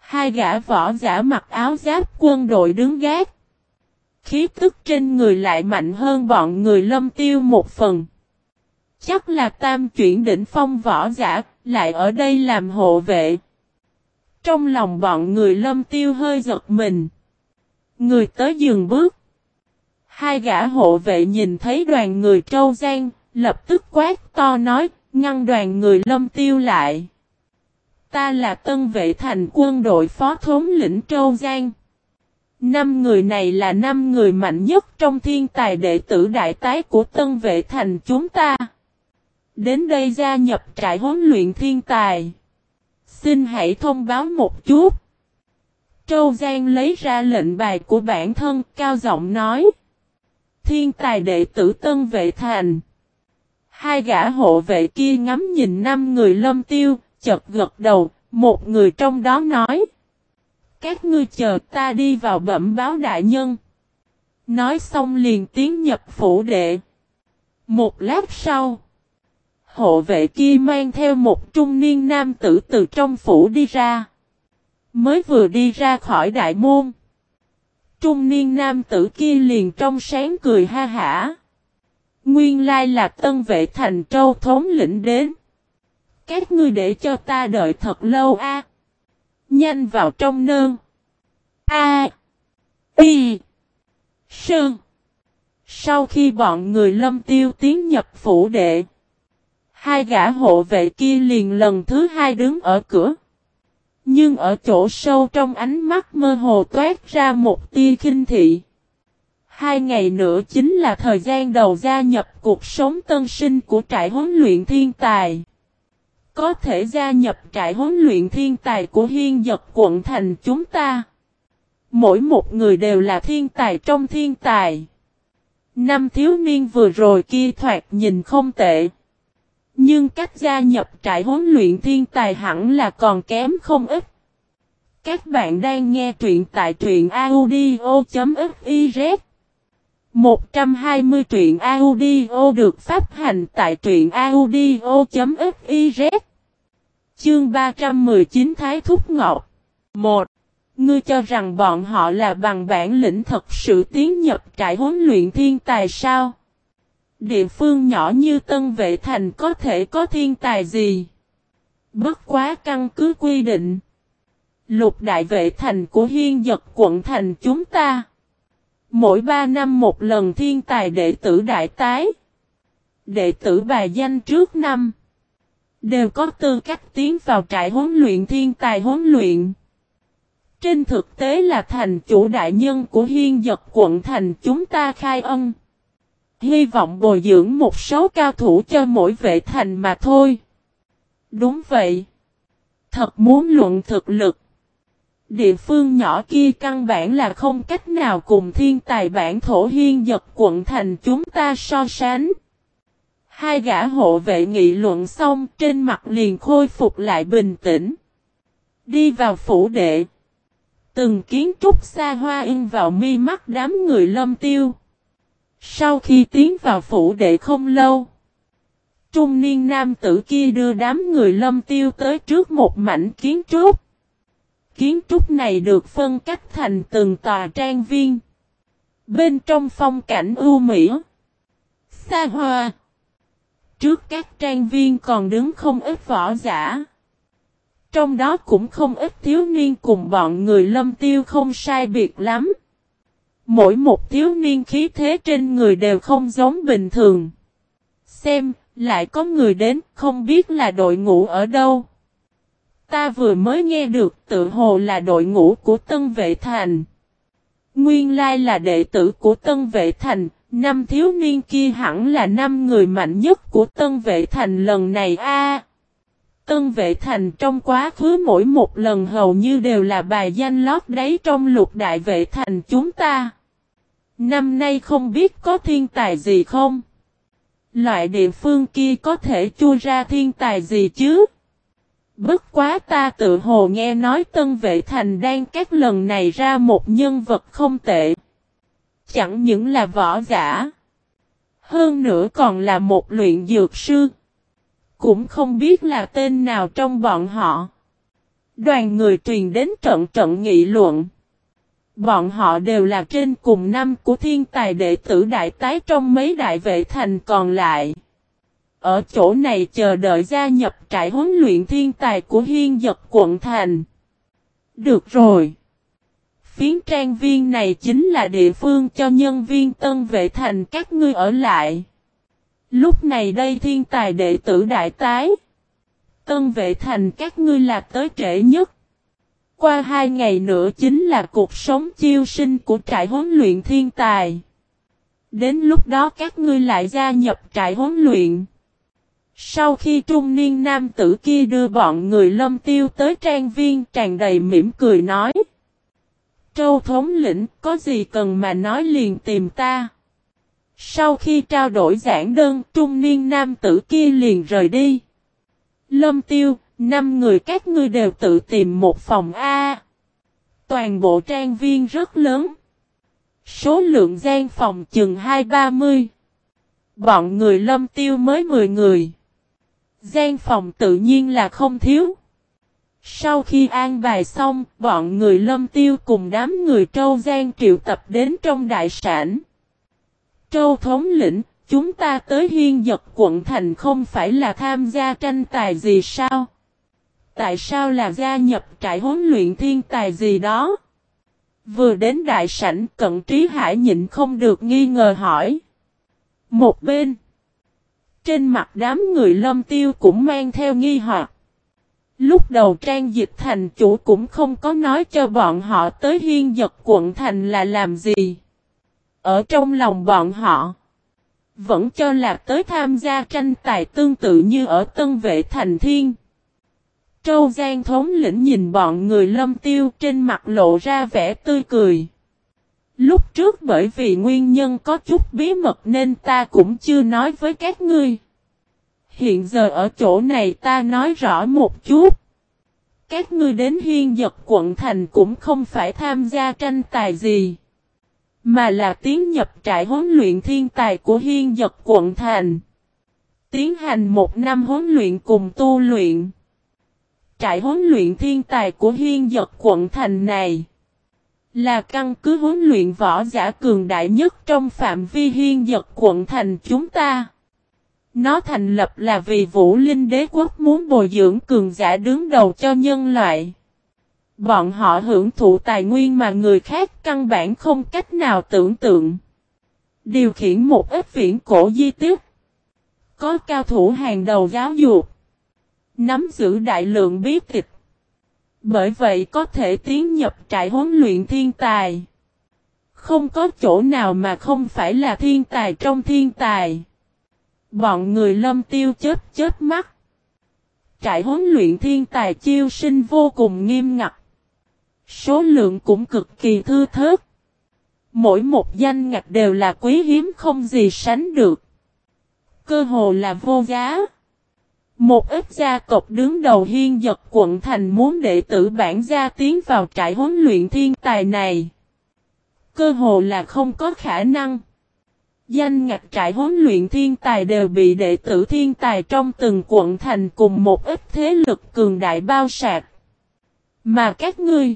Hai gã võ giả mặc áo giáp quân đội đứng gác. Khí tức trên người lại mạnh hơn bọn người lâm tiêu một phần. Chắc là tam chuyển đỉnh phong võ giả, lại ở đây làm hộ vệ. Trong lòng bọn người lâm tiêu hơi giật mình. Người tới dừng bước. Hai gã hộ vệ nhìn thấy đoàn người trâu gian, lập tức quát to nói, ngăn đoàn người lâm tiêu lại. Ta là tân vệ thành quân đội phó thống lĩnh châu Giang. Năm người này là năm người mạnh nhất trong thiên tài đệ tử đại tái của tân vệ thành chúng ta. Đến đây gia nhập trại huấn luyện thiên tài. Xin hãy thông báo một chút. châu Giang lấy ra lệnh bài của bản thân cao giọng nói. Thiên tài đệ tử tân vệ thành. Hai gã hộ vệ kia ngắm nhìn năm người lâm tiêu, chợt gật đầu, một người trong đó nói. Các ngươi chờ ta đi vào bẩm báo đại nhân. Nói xong liền tiến nhập phủ đệ. Một lát sau, hộ vệ kia mang theo một trung niên nam tử từ trong phủ đi ra. Mới vừa đi ra khỏi đại môn. Trung niên nam tử kia liền trong sáng cười ha hả. Nguyên lai là tân vệ thành châu thống lĩnh đến. Các ngươi để cho ta đợi thật lâu a. Nhanh vào trong nương. A. Y. Sơn. Sau khi bọn người lâm tiêu tiến nhập phủ đệ. Hai gã hộ vệ kia liền lần thứ hai đứng ở cửa. Nhưng ở chỗ sâu trong ánh mắt mơ hồ toát ra một tia kinh thị. Hai ngày nữa chính là thời gian đầu gia nhập cuộc sống tân sinh của trại huấn luyện thiên tài. Có thể gia nhập trại huấn luyện thiên tài của hiên giật quận thành chúng ta. Mỗi một người đều là thiên tài trong thiên tài. Năm thiếu niên vừa rồi kia thoạt nhìn không tệ. Nhưng cách gia nhập trại huấn luyện thiên tài hẳn là còn kém không ít. Các bạn đang nghe truyện tại truyện audio.fiz 120 truyện audio được phát hành tại truyện audio.fiz Chương 319 Thái Thúc Ngọc 1. Ngươi cho rằng bọn họ là bằng bản lĩnh thật sự tiến nhập trại huấn luyện thiên tài sao? Địa phương nhỏ như Tân Vệ Thành có thể có thiên tài gì? Bất quá căn cứ quy định. Lục đại vệ thành của hiên giật quận thành chúng ta. Mỗi ba năm một lần thiên tài đệ tử đại tái. Đệ tử bài danh trước năm. Đều có tư cách tiến vào trại huấn luyện thiên tài huấn luyện. Trên thực tế là thành chủ đại nhân của hiên giật quận thành chúng ta khai ân. Hy vọng bồi dưỡng một số cao thủ cho mỗi vệ thành mà thôi. Đúng vậy. Thật muốn luận thực lực. Địa phương nhỏ kia căn bản là không cách nào cùng thiên tài bản thổ hiên giật quận thành chúng ta so sánh. Hai gã hộ vệ nghị luận xong, trên mặt liền khôi phục lại bình tĩnh. Đi vào phủ đệ. Từng kiến trúc xa hoa in vào mi mắt đám người lâm tiêu. Sau khi tiến vào phủ đệ không lâu. Trung niên nam tử kia đưa đám người lâm tiêu tới trước một mảnh kiến trúc. Kiến trúc này được phân cách thành từng tòa trang viên. Bên trong phong cảnh ưu mỹ. Xa hoa. Trước các trang viên còn đứng không ít võ giả. Trong đó cũng không ít thiếu niên cùng bọn người lâm tiêu không sai biệt lắm. Mỗi một thiếu niên khí thế trên người đều không giống bình thường. Xem, lại có người đến, không biết là đội ngũ ở đâu. Ta vừa mới nghe được tự hồ là đội ngũ của Tân Vệ Thành. Nguyên lai là đệ tử của Tân Vệ Thành, năm thiếu niên kia hẳn là năm người mạnh nhất của Tân Vệ Thành lần này a. Tân Vệ Thành trong quá khứ mỗi một lần hầu như đều là bài danh lót đáy trong lục đại vệ thành chúng ta. Năm nay không biết có thiên tài gì không? Loại địa phương kia có thể chua ra thiên tài gì chứ? Bất quá ta tự hồ nghe nói Tân Vệ Thành đang các lần này ra một nhân vật không tệ. Chẳng những là võ giả. Hơn nữa còn là một luyện dược sư. Cũng không biết là tên nào trong bọn họ. Đoàn người truyền đến trận trận nghị luận. Bọn họ đều là trên cùng năm của thiên tài đệ tử đại tái trong mấy đại vệ thành còn lại. Ở chỗ này chờ đợi gia nhập trại huấn luyện thiên tài của hiên dật quận thành. Được rồi. Phiến trang viên này chính là địa phương cho nhân viên tân vệ thành các ngươi ở lại. Lúc này đây thiên tài đệ tử đại tái. Tân vệ thành các ngươi là tới trễ nhất. Qua hai ngày nữa chính là cuộc sống chiêu sinh của trại huấn luyện thiên tài. Đến lúc đó các ngươi lại gia nhập trại huấn luyện. Sau khi trung niên nam tử kia đưa bọn người lâm tiêu tới trang viên, tràn đầy mỉm cười nói. Châu thống lĩnh có gì cần mà nói liền tìm ta. Sau khi trao đổi giảng đơn trung niên nam tử kia liền rời đi. Lâm tiêu, năm người các ngươi đều tự tìm một phòng A. Toàn bộ trang viên rất lớn. Số lượng gian phòng chừng hai ba mươi. Bọn người lâm tiêu mới 10 người. Gian phòng tự nhiên là không thiếu. Sau khi an bài xong, bọn người lâm tiêu cùng đám người trâu gian triệu tập đến trong đại sản. Trâu thống lĩnh, chúng ta tới hiên giật quận thành không phải là tham gia tranh tài gì sao? Tại sao là gia nhập trại huấn luyện thiên tài gì đó? Vừa đến đại sảnh cận trí hải nhịn không được nghi ngờ hỏi. Một bên. Trên mặt đám người lâm tiêu cũng mang theo nghi hoặc. Lúc đầu trang dịch thành chủ cũng không có nói cho bọn họ tới hiên giật quận thành là làm gì. Ở trong lòng bọn họ. Vẫn cho là tới tham gia tranh tài tương tự như ở Tân Vệ Thành Thiên. Trâu Giang thống lĩnh nhìn bọn người lâm tiêu trên mặt lộ ra vẻ tươi cười. Lúc trước bởi vì nguyên nhân có chút bí mật nên ta cũng chưa nói với các ngươi. Hiện giờ ở chỗ này ta nói rõ một chút. Các ngươi đến hiên giật quận thành cũng không phải tham gia tranh tài gì. Mà là tiến nhập trại huấn luyện thiên tài của hiên giật quận thành. Tiến hành một năm huấn luyện cùng tu luyện. Trại huấn luyện thiên tài của hiên giật quận thành này. Là căn cứ huấn luyện võ giả cường đại nhất trong phạm vi hiên giật quận thành chúng ta. Nó thành lập là vì Vũ Linh Đế Quốc muốn bồi dưỡng cường giả đứng đầu cho nhân loại. Bọn họ hưởng thụ tài nguyên mà người khác căn bản không cách nào tưởng tượng. Điều khiển một ít viễn cổ di tiết. Có cao thủ hàng đầu giáo dục. Nắm giữ đại lượng bí tịch. Bởi vậy có thể tiến nhập trại huấn luyện thiên tài. Không có chỗ nào mà không phải là thiên tài trong thiên tài. Bọn người lâm tiêu chết chết mắt. Trại huấn luyện thiên tài chiêu sinh vô cùng nghiêm ngặt. Số lượng cũng cực kỳ thư thớt. Mỗi một danh ngạch đều là quý hiếm không gì sánh được. Cơ hồ là vô giá. Một ít gia tộc đứng đầu hiên giật quận thành muốn đệ tử bản gia tiến vào trại huấn luyện thiên tài này. Cơ hồ là không có khả năng. Danh ngạch trại huấn luyện thiên tài đều bị đệ tử thiên tài trong từng quận thành cùng một ít thế lực cường đại bao sạc. Mà các ngươi,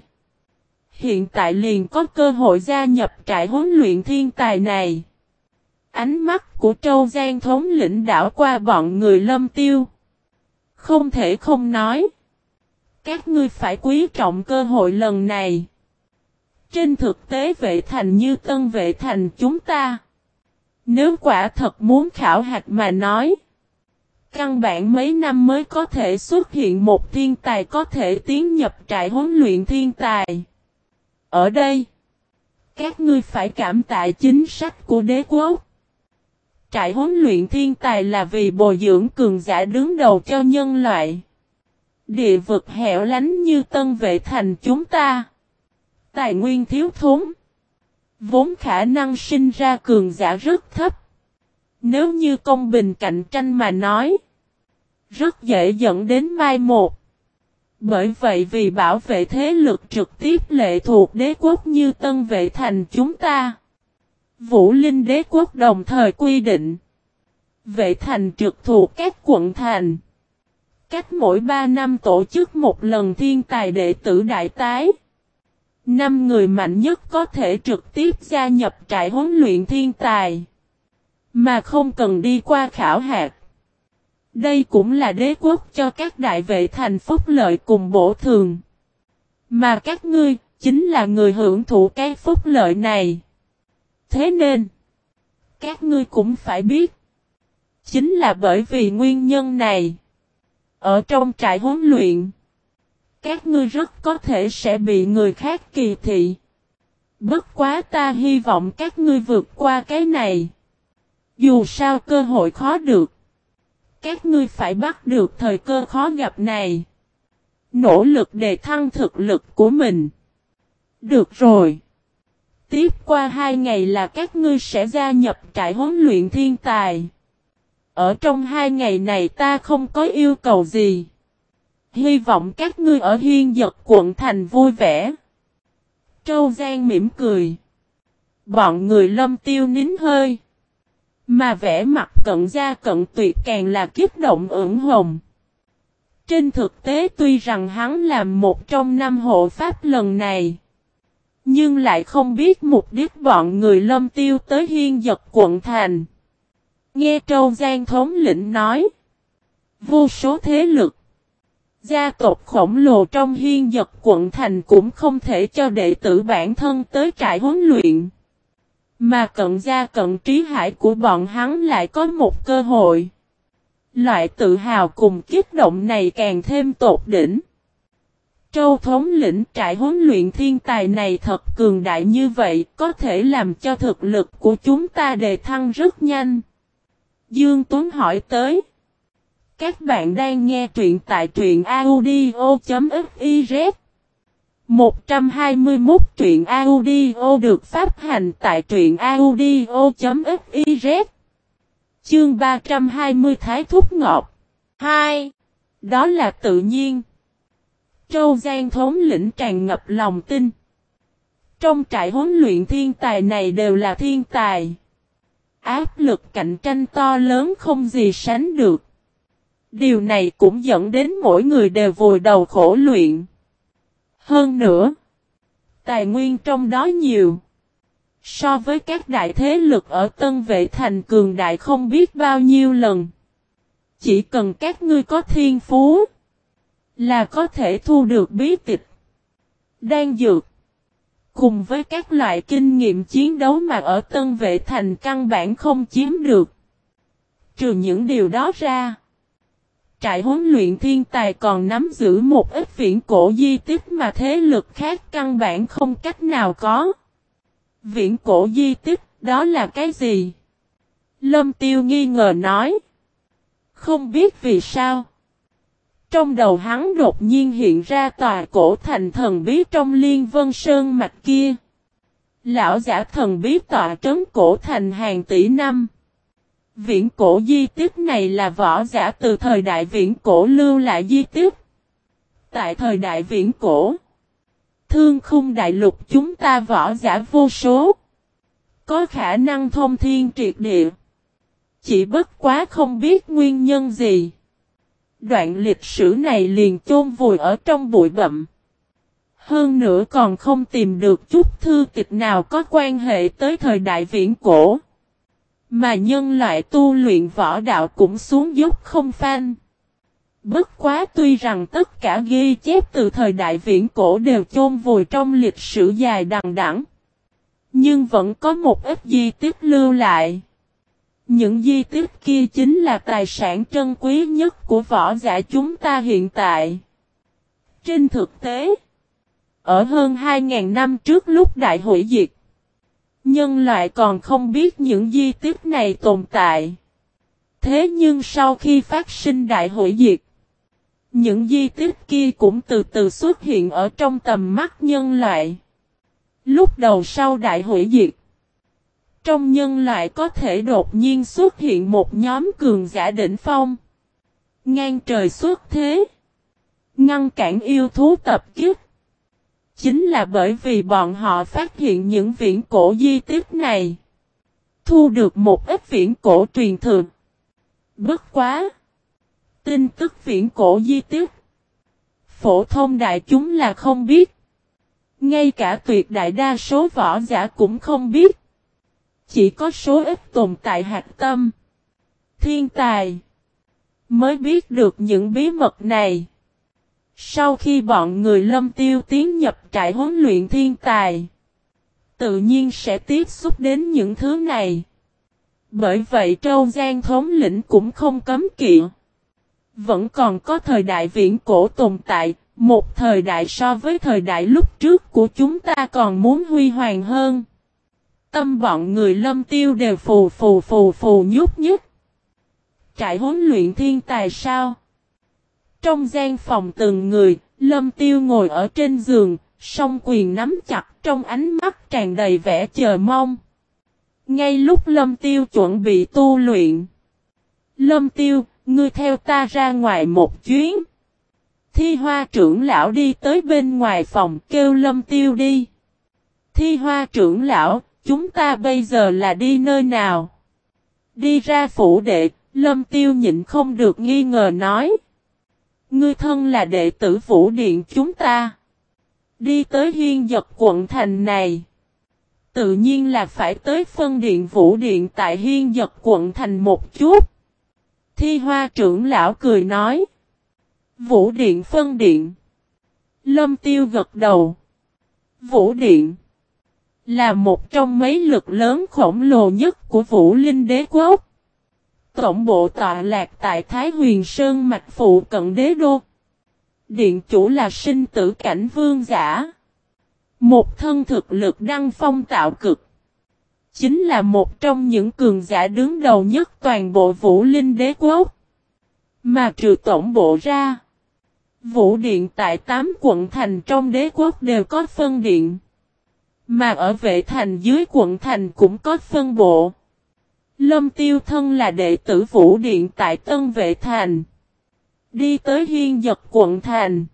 hiện tại liền có cơ hội gia nhập trại huấn luyện thiên tài này. Ánh mắt của Châu Giang thống lĩnh đảo qua bọn người lâm tiêu. Không thể không nói. Các ngươi phải quý trọng cơ hội lần này. Trên thực tế vệ thành như tân vệ thành chúng ta. Nếu quả thật muốn khảo hạch mà nói. Căn bản mấy năm mới có thể xuất hiện một thiên tài có thể tiến nhập trại huấn luyện thiên tài. Ở đây, các ngươi phải cảm tạ chính sách của đế quốc. Trại huấn luyện thiên tài là vì bồi dưỡng cường giả đứng đầu cho nhân loại. Địa vực hẻo lánh như tân vệ thành chúng ta. Tài nguyên thiếu thốn. Vốn khả năng sinh ra cường giả rất thấp. Nếu như công bình cạnh tranh mà nói. Rất dễ dẫn đến mai một. Bởi vậy vì bảo vệ thế lực trực tiếp lệ thuộc đế quốc như tân vệ thành chúng ta. Vũ Linh đế quốc đồng thời quy định. Vệ thành trực thuộc các quận thành. Cách mỗi 3 năm tổ chức một lần thiên tài đệ tử đại tái. Năm người mạnh nhất có thể trực tiếp gia nhập trại huấn luyện thiên tài. Mà không cần đi qua khảo hạt. Đây cũng là đế quốc cho các đại vệ thành phúc lợi cùng bổ thường. Mà các ngươi, chính là người hưởng thụ cái phúc lợi này. Thế nên, các ngươi cũng phải biết. Chính là bởi vì nguyên nhân này. Ở trong trại huấn luyện, các ngươi rất có thể sẽ bị người khác kỳ thị. Bất quá ta hy vọng các ngươi vượt qua cái này. Dù sao cơ hội khó được. Các ngươi phải bắt được thời cơ khó gặp này. Nỗ lực để thăng thực lực của mình. Được rồi. Tiếp qua hai ngày là các ngươi sẽ gia nhập trại huấn luyện thiên tài. Ở trong hai ngày này ta không có yêu cầu gì. Hy vọng các ngươi ở hiên giật quận thành vui vẻ. Châu Giang mỉm cười. Bọn người lâm tiêu nín hơi. Mà vẻ mặt cận gia cận tuyệt càng là kiếp động ửng hồng. Trên thực tế tuy rằng hắn làm một trong năm hộ pháp lần này. Nhưng lại không biết mục đích bọn người lâm tiêu tới hiên giật quận thành. Nghe Châu Giang thống lĩnh nói. Vô số thế lực. Gia tộc khổng lồ trong hiên giật quận thành cũng không thể cho đệ tử bản thân tới trại huấn luyện. Mà cận gia, cận trí hải của bọn hắn lại có một cơ hội. Loại tự hào cùng kích động này càng thêm tột đỉnh. Châu thống lĩnh trại huấn luyện thiên tài này thật cường đại như vậy có thể làm cho thực lực của chúng ta đề thăng rất nhanh. Dương Tuấn hỏi tới. Các bạn đang nghe truyện tại truyện audio.fiz 121 truyện audio được phát hành tại truyện audio.fiz Chương 320 Thái Thúc ngọc 2. Đó là tự nhiên. Châu Giang thống lĩnh tràn ngập lòng tin. Trong trại huấn luyện thiên tài này đều là thiên tài. Áp lực cạnh tranh to lớn không gì sánh được. Điều này cũng dẫn đến mỗi người đều vùi đầu khổ luyện. Hơn nữa, tài nguyên trong đó nhiều. So với các đại thế lực ở Tân Vệ Thành cường đại không biết bao nhiêu lần. Chỉ cần các ngươi có thiên phú, là có thể thu được bí tịch, đan dược, cùng với các loại kinh nghiệm chiến đấu mà ở Tân Vệ Thành căn bản không chiếm được. Trừ những điều đó ra, trại huấn luyện thiên tài còn nắm giữ một ít viễn cổ di tích mà thế lực khác căn bản không cách nào có. Viễn cổ di tích, đó là cái gì? Lâm Tiêu nghi ngờ nói. Không biết vì sao. Trong đầu hắn đột nhiên hiện ra tòa cổ thành thần bí trong liên vân sơn mạch kia. Lão giả thần bí tọa trấn cổ thành hàng tỷ năm. Viễn cổ di tích này là võ giả từ thời đại viễn cổ lưu lại di tích. Tại thời đại viễn cổ, thương khung đại lục chúng ta võ giả vô số. Có khả năng thông thiên triệt địa. Chỉ bất quá không biết nguyên nhân gì. Đoạn lịch sử này liền chôn vùi ở trong bụi bậm. Hơn nữa còn không tìm được chút thư tịch nào có quan hệ tới thời đại viễn cổ. Mà nhân loại tu luyện võ đạo cũng xuống dốc không phan. Bất quá tuy rằng tất cả ghi chép từ thời đại viễn cổ đều chôn vùi trong lịch sử dài đằng đẵng, nhưng vẫn có một ít di tích lưu lại. Những di tích kia chính là tài sản trân quý nhất của võ giả chúng ta hiện tại. Trên thực tế, ở hơn 2.000 năm trước lúc đại hội diệt, nhân loại còn không biết những di tích này tồn tại. Thế nhưng sau khi phát sinh đại hội diệt, những di tích kia cũng từ từ xuất hiện ở trong tầm mắt nhân loại. Lúc đầu sau đại hội diệt, trong nhân loại có thể đột nhiên xuất hiện một nhóm cường giả đỉnh phong. Ngang trời xuất thế. Ngăn cản yêu thú tập kiếp. Chính là bởi vì bọn họ phát hiện những viễn cổ di tích này. Thu được một ít viễn cổ truyền thường. Bất quá. Tin tức viễn cổ di tích. Phổ thông đại chúng là không biết. Ngay cả tuyệt đại đa số võ giả cũng không biết. Chỉ có số ít tồn tại hạt tâm. Thiên tài. Mới biết được những bí mật này. Sau khi bọn người lâm tiêu tiến nhập trại huấn luyện thiên tài. Tự nhiên sẽ tiếp xúc đến những thứ này. Bởi vậy Trâu Giang thống lĩnh cũng không cấm kỵ. Vẫn còn có thời đại viễn cổ tồn tại, một thời đại so với thời đại lúc trước của chúng ta còn muốn huy hoàng hơn. Tâm bọn người lâm tiêu đều phù phù phù phù nhút nhút. Trại huấn luyện thiên tài sao? Trong gian phòng từng người, lâm tiêu ngồi ở trên giường, song quyền nắm chặt trong ánh mắt tràn đầy vẻ chờ mong. Ngay lúc lâm tiêu chuẩn bị tu luyện. Lâm tiêu, ngươi theo ta ra ngoài một chuyến. Thi hoa trưởng lão đi tới bên ngoài phòng kêu lâm tiêu đi. Thi hoa trưởng lão, Chúng ta bây giờ là đi nơi nào? Đi ra phủ đệ, lâm tiêu nhịn không được nghi ngờ nói. Ngươi thân là đệ tử vũ điện chúng ta. Đi tới hiên giật quận thành này. Tự nhiên là phải tới phân điện vũ điện tại hiên giật quận thành một chút. Thi hoa trưởng lão cười nói. Vũ điện phân điện. Lâm tiêu gật đầu. Vũ điện. Là một trong mấy lực lớn khổng lồ nhất của Vũ Linh Đế Quốc. Tổng bộ tọa lạc tại Thái Huyền Sơn Mạch Phụ Cận Đế Đô. Điện chủ là sinh tử cảnh vương giả. Một thân thực lực đăng phong tạo cực. Chính là một trong những cường giả đứng đầu nhất toàn bộ Vũ Linh Đế Quốc. Mà trừ tổng bộ ra. Vũ Điện tại 8 quận thành trong đế quốc đều có phân điện. Mà ở vệ thành dưới quận thành cũng có phân bộ. Lâm Tiêu Thân là đệ tử Vũ Điện tại Tân Vệ Thành. Đi tới hiên giật quận thành.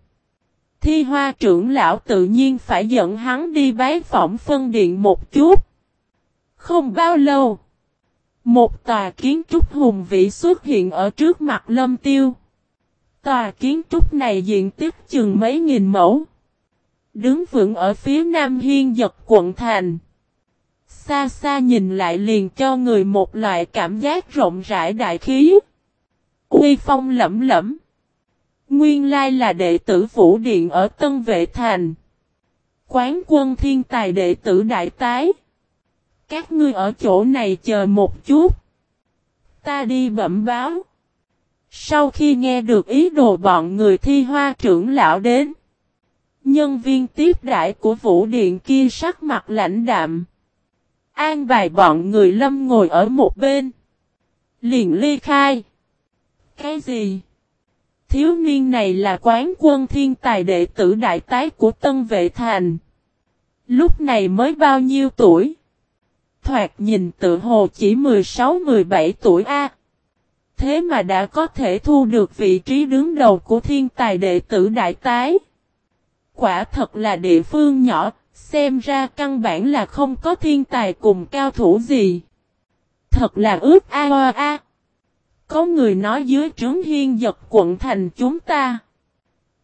Thi hoa trưởng lão tự nhiên phải dẫn hắn đi bái phỏng phân điện một chút. Không bao lâu. Một tòa kiến trúc hùng vĩ xuất hiện ở trước mặt lâm tiêu. Tòa kiến trúc này diện tích chừng mấy nghìn mẫu. Đứng vững ở phía nam hiên giật quận thành. Xa xa nhìn lại liền cho người một loại cảm giác rộng rãi đại khí. Uy phong lẫm lẫm. Nguyên lai là đệ tử Vũ Điện ở Tân Vệ Thành. Quán quân thiên tài đệ tử đại tái. Các ngươi ở chỗ này chờ một chút. Ta đi bẩm báo. Sau khi nghe được ý đồ bọn người thi hoa trưởng lão đến, nhân viên tiếp đại của Vũ Điện kia sắc mặt lãnh đạm. An bài bọn người lâm ngồi ở một bên. Liền ly khai. Cái gì? Thiếu niên này là quán quân thiên tài đệ tử đại tái của Tân Vệ Thành. Lúc này mới bao nhiêu tuổi? Thoạt nhìn tự hồ chỉ 16-17 tuổi A. Thế mà đã có thể thu được vị trí đứng đầu của thiên tài đệ tử đại tái. Quả thật là địa phương nhỏ, xem ra căn bản là không có thiên tài cùng cao thủ gì. Thật là ước a a a. Có người nói dưới trướng hiên giật quận thành chúng ta.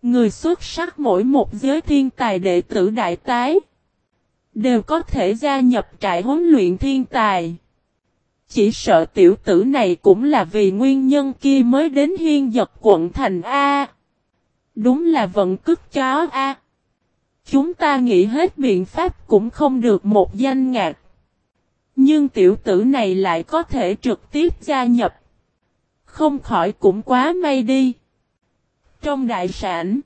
Người xuất sắc mỗi một giới thiên tài đệ tử đại tái. Đều có thể gia nhập trại huấn luyện thiên tài. Chỉ sợ tiểu tử này cũng là vì nguyên nhân kia mới đến hiên giật quận thành A. Đúng là vận cức chó A. Chúng ta nghĩ hết biện pháp cũng không được một danh ngạc. Nhưng tiểu tử này lại có thể trực tiếp gia nhập. Không khỏi cũng quá may đi. Trong đại sản,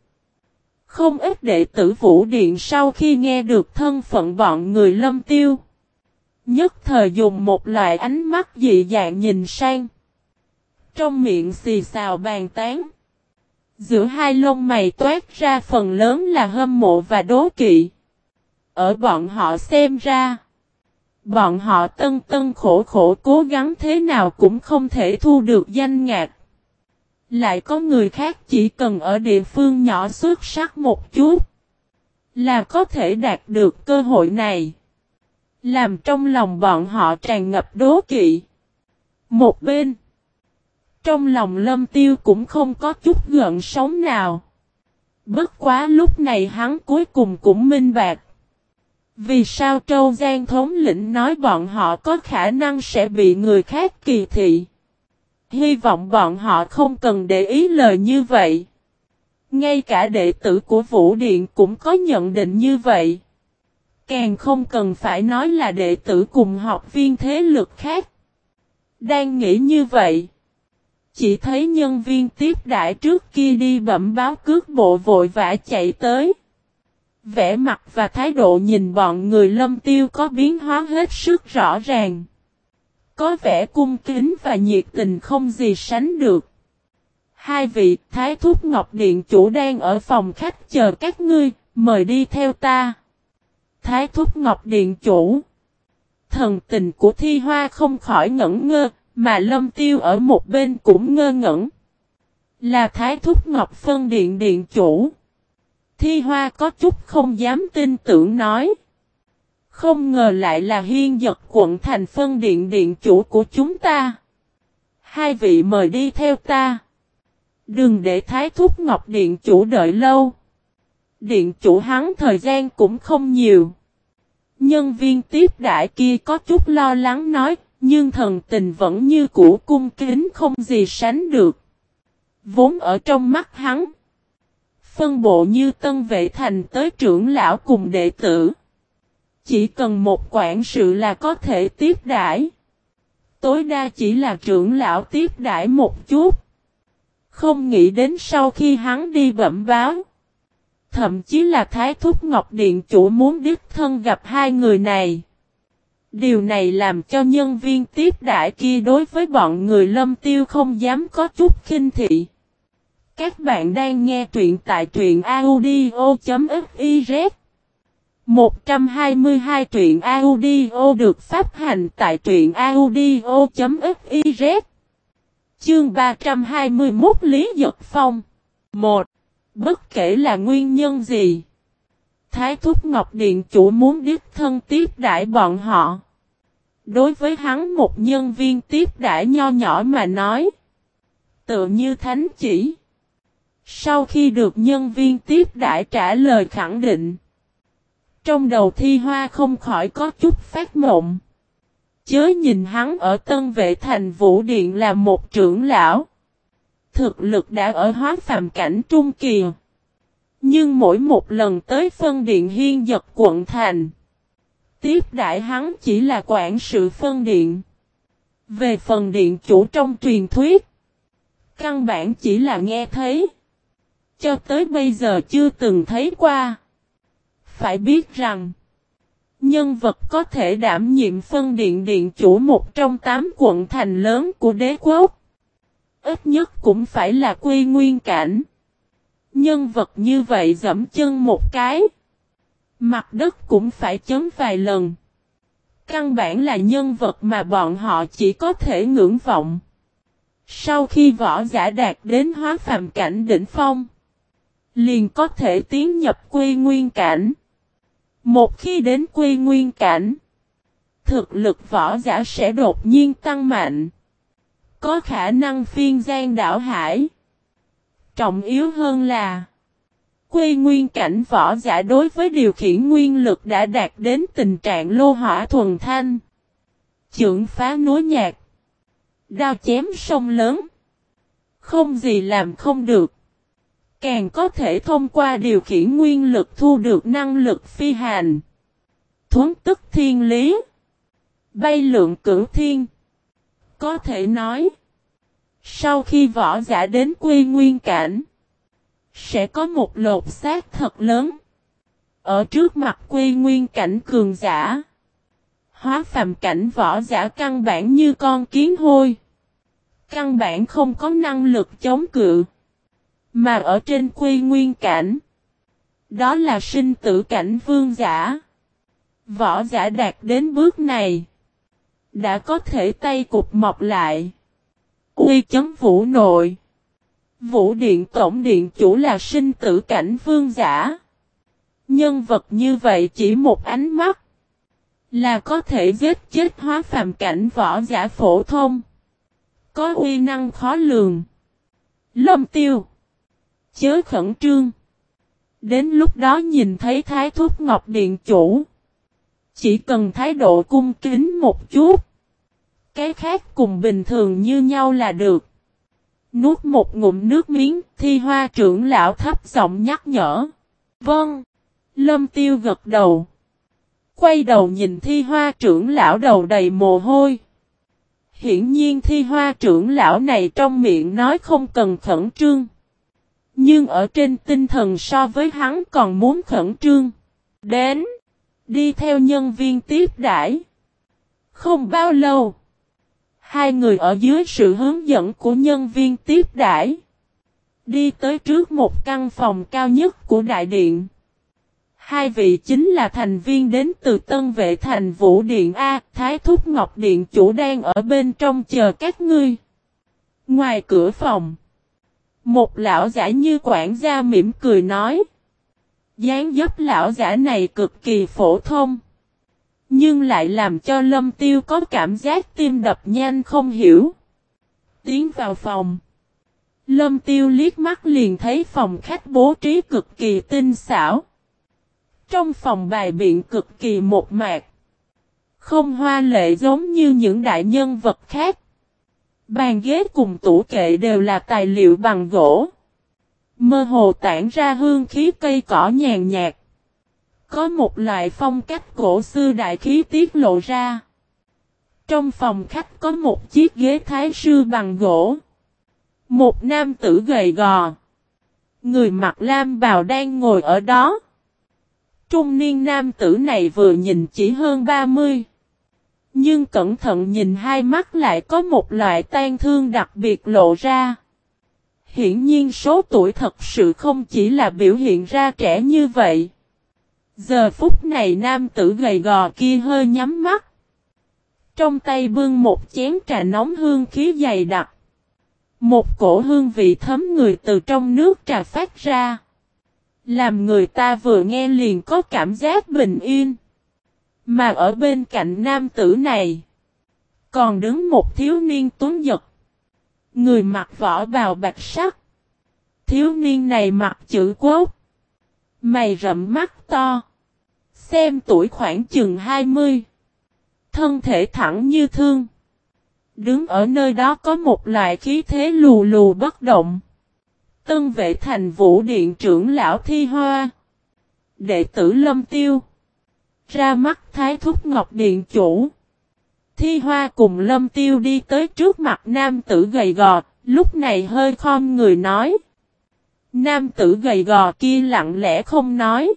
không ít đệ tử Vũ Điện sau khi nghe được thân phận bọn người lâm tiêu. Nhất thời dùng một loại ánh mắt dị dạng nhìn sang. Trong miệng xì xào bàn tán. Giữa hai lông mày toát ra phần lớn là hâm mộ và đố kỵ. Ở bọn họ xem ra. Bọn họ tân tân khổ khổ cố gắng thế nào cũng không thể thu được danh ngạc. Lại có người khác chỉ cần ở địa phương nhỏ xuất sắc một chút. Là có thể đạt được cơ hội này. Làm trong lòng bọn họ tràn ngập đố kỵ. Một bên. Trong lòng lâm tiêu cũng không có chút gợn sóng nào. Bất quá lúc này hắn cuối cùng cũng minh bạc. Vì sao Trâu Giang thống lĩnh nói bọn họ có khả năng sẽ bị người khác kỳ thị. Hy vọng bọn họ không cần để ý lời như vậy. Ngay cả đệ tử của Vũ Điện cũng có nhận định như vậy. Càng không cần phải nói là đệ tử cùng học viên thế lực khác. Đang nghĩ như vậy. Chỉ thấy nhân viên tiếp đại trước kia đi bẩm báo cước bộ vội vã chạy tới. Vẻ mặt và thái độ nhìn bọn người lâm tiêu có biến hóa hết sức rõ ràng. Có vẻ cung kính và nhiệt tình không gì sánh được. Hai vị Thái Thúc Ngọc Điện chủ đang ở phòng khách chờ các ngươi, mời đi theo ta. Thái Thúc Ngọc Điện chủ. Thần tình của Thi Hoa không khỏi ngẩn ngơ, mà Lâm Tiêu ở một bên cũng ngơ ngẩn. Là Thái Thúc Ngọc Phân Điện Điện chủ. Thi Hoa có chút không dám tin tưởng nói. Không ngờ lại là hiên giật quận thành phân điện điện chủ của chúng ta. Hai vị mời đi theo ta. Đừng để Thái Thúc Ngọc Điện chủ đợi lâu. Điện chủ hắn thời gian cũng không nhiều. Nhân viên tiếp đại kia có chút lo lắng nói, nhưng thần tình vẫn như cũ cung kính không gì sánh được. Vốn ở trong mắt hắn. Phân bộ như tân vệ thành tới trưởng lão cùng đệ tử. Chỉ cần một quản sự là có thể tiếp đãi. Tối đa chỉ là trưởng lão tiếp đãi một chút. Không nghĩ đến sau khi hắn đi bẩm báo. Thậm chí là Thái Thúc Ngọc Điện chủ muốn đích thân gặp hai người này. Điều này làm cho nhân viên tiếp đại kia đối với bọn người lâm tiêu không dám có chút khinh thị. Các bạn đang nghe truyện tại truyện audio.fiz 122 truyện audio được phát hành tại truyện audio.fiz Chương 321 Lý Dật Phong 1. Bất kể là nguyên nhân gì, Thái Thúc Ngọc Điện chủ muốn đích thân tiếp đãi bọn họ Đối với hắn một nhân viên tiếp đãi nho nhỏ mà nói Tự như thánh chỉ Sau khi được nhân viên tiếp đãi trả lời khẳng định trong đầu thi hoa không khỏi có chút phát mộng. Chớ nhìn hắn ở tân vệ thành vũ điện là một trưởng lão. Thực lực đã ở hóa phàm cảnh trung kỳ. Nhưng mỗi một lần tới phân điện hiên giật quận thành. Tiếp đại hắn chỉ là quản sự phân điện. Về phần điện chủ trong truyền thuyết. Căn bản chỉ là nghe thấy. Cho tới bây giờ chưa từng thấy qua. Phải biết rằng. Nhân vật có thể đảm nhiệm phân điện điện chủ một trong tám quận thành lớn của đế quốc. Ít nhất cũng phải là quy nguyên cảnh. Nhân vật như vậy dẫm chân một cái. Mặt đất cũng phải chấm vài lần. Căn bản là nhân vật mà bọn họ chỉ có thể ngưỡng vọng. Sau khi võ giả đạt đến hóa phàm cảnh đỉnh phong, liền có thể tiến nhập quy nguyên cảnh. Một khi đến quy nguyên cảnh, thực lực võ giả sẽ đột nhiên tăng mạnh. Có khả năng phiên gian đảo hải. Trọng yếu hơn là Quê nguyên cảnh võ giả đối với điều khiển nguyên lực đã đạt đến tình trạng lô hỏa thuần thanh. Chưởng phá núi nhạc. Đao chém sông lớn. Không gì làm không được. Càng có thể thông qua điều khiển nguyên lực thu được năng lực phi hành. Thuấn tức thiên lý. Bay lượng cửu thiên. Có thể nói. Sau khi võ giả đến Quê nguyên cảnh. Sẽ có một lột xác thật lớn. Ở trước mặt quy nguyên cảnh cường giả. Hóa phàm cảnh võ giả căn bản như con kiến hôi. Căn bản không có năng lực chống cự. Mà ở trên quy nguyên cảnh. Đó là sinh tử cảnh vương giả. Võ giả đạt đến bước này. Đã có thể tay cục mọc lại. Uy chấm vũ nội. Vũ Điện Tổng Điện Chủ là sinh tử cảnh vương giả. Nhân vật như vậy chỉ một ánh mắt. Là có thể giết chết hóa phàm cảnh võ giả phổ thông. Có uy năng khó lường. Lâm tiêu. Chớ khẩn trương. Đến lúc đó nhìn thấy Thái Thúc Ngọc Điện Chủ. Chỉ cần thái độ cung kính một chút. Cái khác cùng bình thường như nhau là được. Nuốt một ngụm nước miếng, thi hoa trưởng lão thấp giọng nhắc nhở. Vâng. Lâm tiêu gật đầu. Quay đầu nhìn thi hoa trưởng lão đầu đầy mồ hôi. Hiển nhiên thi hoa trưởng lão này trong miệng nói không cần khẩn trương. Nhưng ở trên tinh thần so với hắn còn muốn khẩn trương. Đến. Đi theo nhân viên tiếp đãi. Không bao lâu. Hai người ở dưới sự hướng dẫn của nhân viên tiếp đãi Đi tới trước một căn phòng cao nhất của đại điện. Hai vị chính là thành viên đến từ Tân Vệ Thành Vũ Điện A, Thái Thúc Ngọc Điện chủ đang ở bên trong chờ các ngươi. Ngoài cửa phòng, một lão giả như quản gia mỉm cười nói. dáng dấp lão giả này cực kỳ phổ thông. Nhưng lại làm cho lâm tiêu có cảm giác tim đập nhanh không hiểu. Tiến vào phòng. Lâm tiêu liếc mắt liền thấy phòng khách bố trí cực kỳ tinh xảo. Trong phòng bài biện cực kỳ một mạc. Không hoa lệ giống như những đại nhân vật khác. Bàn ghế cùng tủ kệ đều là tài liệu bằng gỗ. Mơ hồ tản ra hương khí cây cỏ nhàn nhạt. Có một loại phong cách cổ xưa đại khí tiết lộ ra. Trong phòng khách có một chiếc ghế thái sư bằng gỗ. Một nam tử gầy gò. Người mặc lam bào đang ngồi ở đó. Trung niên nam tử này vừa nhìn chỉ hơn 30. Nhưng cẩn thận nhìn hai mắt lại có một loại tan thương đặc biệt lộ ra. Hiển nhiên số tuổi thật sự không chỉ là biểu hiện ra trẻ như vậy. Giờ phút này nam tử gầy gò kia hơi nhắm mắt. Trong tay bưng một chén trà nóng hương khí dày đặc. Một cổ hương vị thấm người từ trong nước trà phát ra. Làm người ta vừa nghe liền có cảm giác bình yên. Mà ở bên cạnh nam tử này. Còn đứng một thiếu niên tuấn giật. Người mặc vỏ bào bạch sắc. Thiếu niên này mặc chữ quốc. Mày rậm mắt to. Xem tuổi khoảng chừng 20. Thân thể thẳng như thương. Đứng ở nơi đó có một loại khí thế lù lù bất động. Tân vệ thành vũ điện trưởng lão thi hoa. Đệ tử lâm tiêu. Ra mắt thái thúc ngọc điện chủ. Thi hoa cùng lâm tiêu đi tới trước mặt nam tử gầy gò, Lúc này hơi khom người nói. Nam tử gầy gò kia lặng lẽ không nói.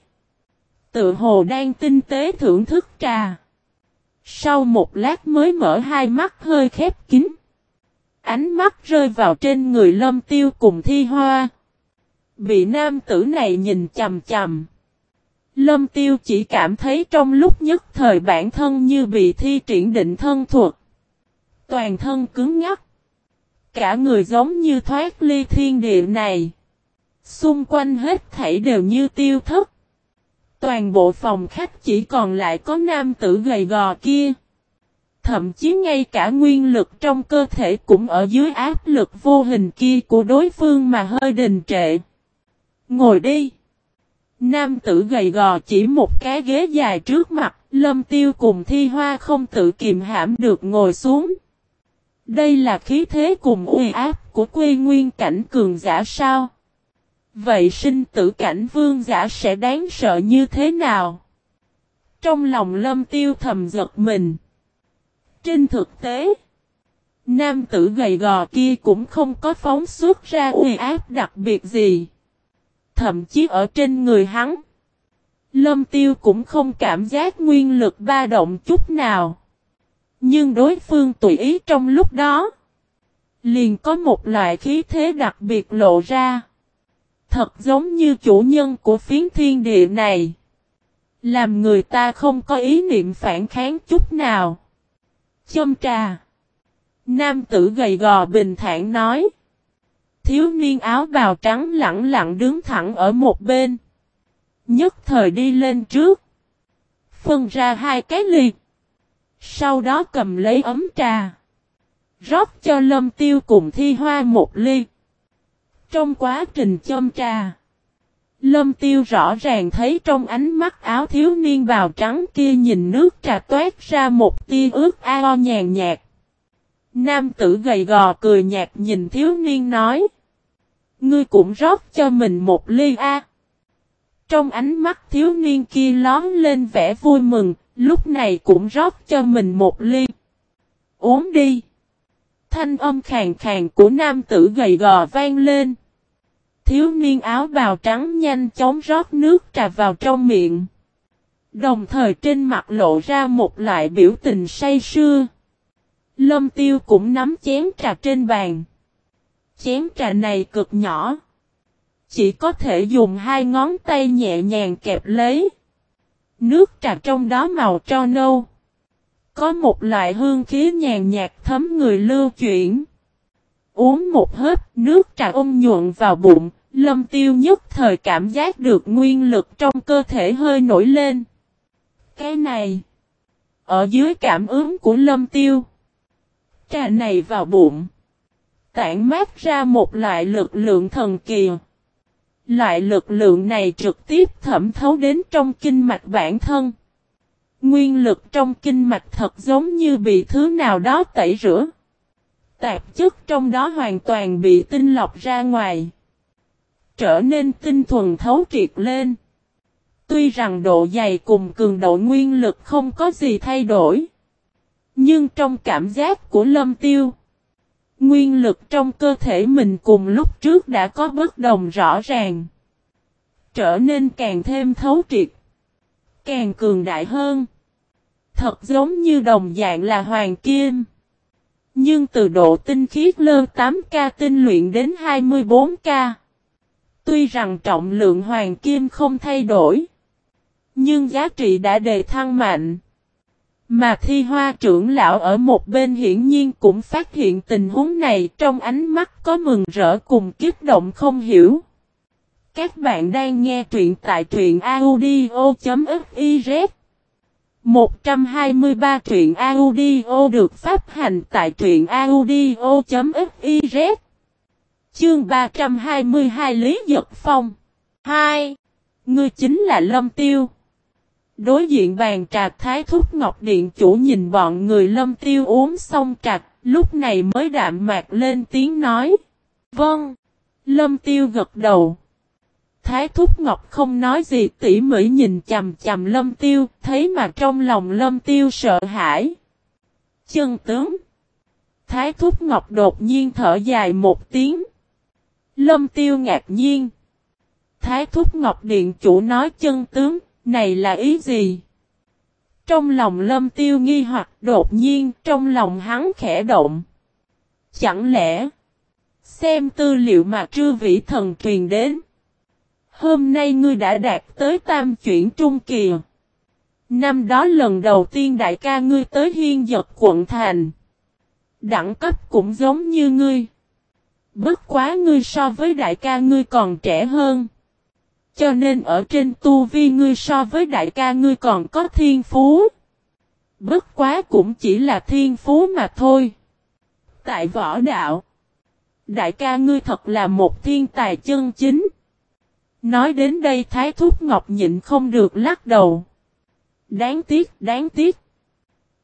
Tự hồ đang tinh tế thưởng thức trà. Sau một lát mới mở hai mắt hơi khép kín. Ánh mắt rơi vào trên người lâm tiêu cùng thi hoa. Bị nam tử này nhìn chầm chầm. Lâm tiêu chỉ cảm thấy trong lúc nhất thời bản thân như bị thi triển định thân thuật. Toàn thân cứng ngắc. Cả người giống như thoát ly thiên địa này. Xung quanh hết thảy đều như tiêu thất. Toàn bộ phòng khách chỉ còn lại có nam tử gầy gò kia. Thậm chí ngay cả nguyên lực trong cơ thể cũng ở dưới áp lực vô hình kia của đối phương mà hơi đình trệ. Ngồi đi. Nam tử gầy gò chỉ một cái ghế dài trước mặt, lâm tiêu cùng thi hoa không tự kiềm hãm được ngồi xuống. Đây là khí thế cùng uy áp của quê nguyên cảnh cường giả sao? Vậy sinh tử cảnh vương giả sẽ đáng sợ như thế nào? Trong lòng lâm tiêu thầm giật mình. Trên thực tế, nam tử gầy gò kia cũng không có phóng xuất ra uy áp đặc biệt gì. Thậm chí ở trên người hắn, lâm tiêu cũng không cảm giác nguyên lực ba động chút nào. Nhưng đối phương tùy ý trong lúc đó, liền có một loại khí thế đặc biệt lộ ra. Thật giống như chủ nhân của phiến thiên địa này. Làm người ta không có ý niệm phản kháng chút nào. Châm trà. Nam tử gầy gò bình thản nói. Thiếu niên áo bào trắng lặng lặng đứng thẳng ở một bên. Nhất thời đi lên trước. Phân ra hai cái liệt. Sau đó cầm lấy ấm trà. Rót cho lâm tiêu cùng thi hoa một ly. Trong quá trình châm trà. Lâm tiêu rõ ràng thấy trong ánh mắt áo thiếu niên bào trắng kia nhìn nước trà toát ra một tia ướt ao nhàn nhạt. Nam tử gầy gò cười nhạt nhìn thiếu niên nói. Ngươi cũng rót cho mình một ly a. Trong ánh mắt thiếu niên kia lón lên vẻ vui mừng, lúc này cũng rót cho mình một ly. Uống đi. Thanh âm khàn khàn của nam tử gầy gò vang lên. Thiếu niên áo bào trắng nhanh chóng rót nước trà vào trong miệng. Đồng thời trên mặt lộ ra một loại biểu tình say sưa. Lâm tiêu cũng nắm chén trà trên bàn. Chén trà này cực nhỏ. Chỉ có thể dùng hai ngón tay nhẹ nhàng kẹp lấy. Nước trà trong đó màu tro nâu. Có một loại hương khí nhàn nhạt thấm người lưu chuyển. Uống một hớp nước trà ôm nhuận vào bụng, lâm tiêu nhất thời cảm giác được nguyên lực trong cơ thể hơi nổi lên. Cái này, ở dưới cảm ứng của lâm tiêu, trà này vào bụng, tản mát ra một loại lực lượng thần kỳ. Loại lực lượng này trực tiếp thẩm thấu đến trong kinh mạch bản thân. Nguyên lực trong kinh mạch thật giống như bị thứ nào đó tẩy rửa. Tạp chất trong đó hoàn toàn bị tinh lọc ra ngoài. Trở nên tinh thuần thấu triệt lên. Tuy rằng độ dày cùng cường độ nguyên lực không có gì thay đổi. Nhưng trong cảm giác của lâm tiêu. Nguyên lực trong cơ thể mình cùng lúc trước đã có bất đồng rõ ràng. Trở nên càng thêm thấu triệt. Càng cường đại hơn. Thật giống như đồng dạng là hoàng kim. Nhưng từ độ tinh khiết lơ 8K tinh luyện đến 24K. Tuy rằng trọng lượng hoàng kim không thay đổi. Nhưng giá trị đã đề thăng mạnh. Mà thi hoa trưởng lão ở một bên hiển nhiên cũng phát hiện tình huống này trong ánh mắt có mừng rỡ cùng kích động không hiểu. Các bạn đang nghe truyện tại truyện audio.fif 123 truyện audio được phát hành tại truyện audio.fiz Chương 322 Lý Giật Phong 2. Ngươi chính là Lâm Tiêu Đối diện bàn trà Thái Thúc Ngọc Điện chủ nhìn bọn người Lâm Tiêu uống xong trà, lúc này mới đạm mạc lên tiếng nói. Vâng. Lâm Tiêu gật đầu. Thái Thúc Ngọc không nói gì tỉ mỉ nhìn chầm chầm Lâm Tiêu, thấy mà trong lòng Lâm Tiêu sợ hãi. Chân tướng. Thái Thúc Ngọc đột nhiên thở dài một tiếng. Lâm Tiêu ngạc nhiên. Thái Thúc Ngọc Điện chủ nói chân tướng, này là ý gì? Trong lòng Lâm Tiêu nghi hoặc đột nhiên trong lòng hắn khẽ động. Chẳng lẽ xem tư liệu mà trư vĩ thần truyền đến. Hôm nay ngươi đã đạt tới tam chuyển trung kỳ. Năm đó lần đầu tiên đại ca ngươi tới hiên giật quận thành. Đẳng cấp cũng giống như ngươi. Bất quá ngươi so với đại ca ngươi còn trẻ hơn. Cho nên ở trên tu vi ngươi so với đại ca ngươi còn có thiên phú. Bất quá cũng chỉ là thiên phú mà thôi. Tại võ đạo. Đại ca ngươi thật là một thiên tài chân chính. Nói đến đây Thái Thúc Ngọc nhịn không được lắc đầu. Đáng tiếc, đáng tiếc.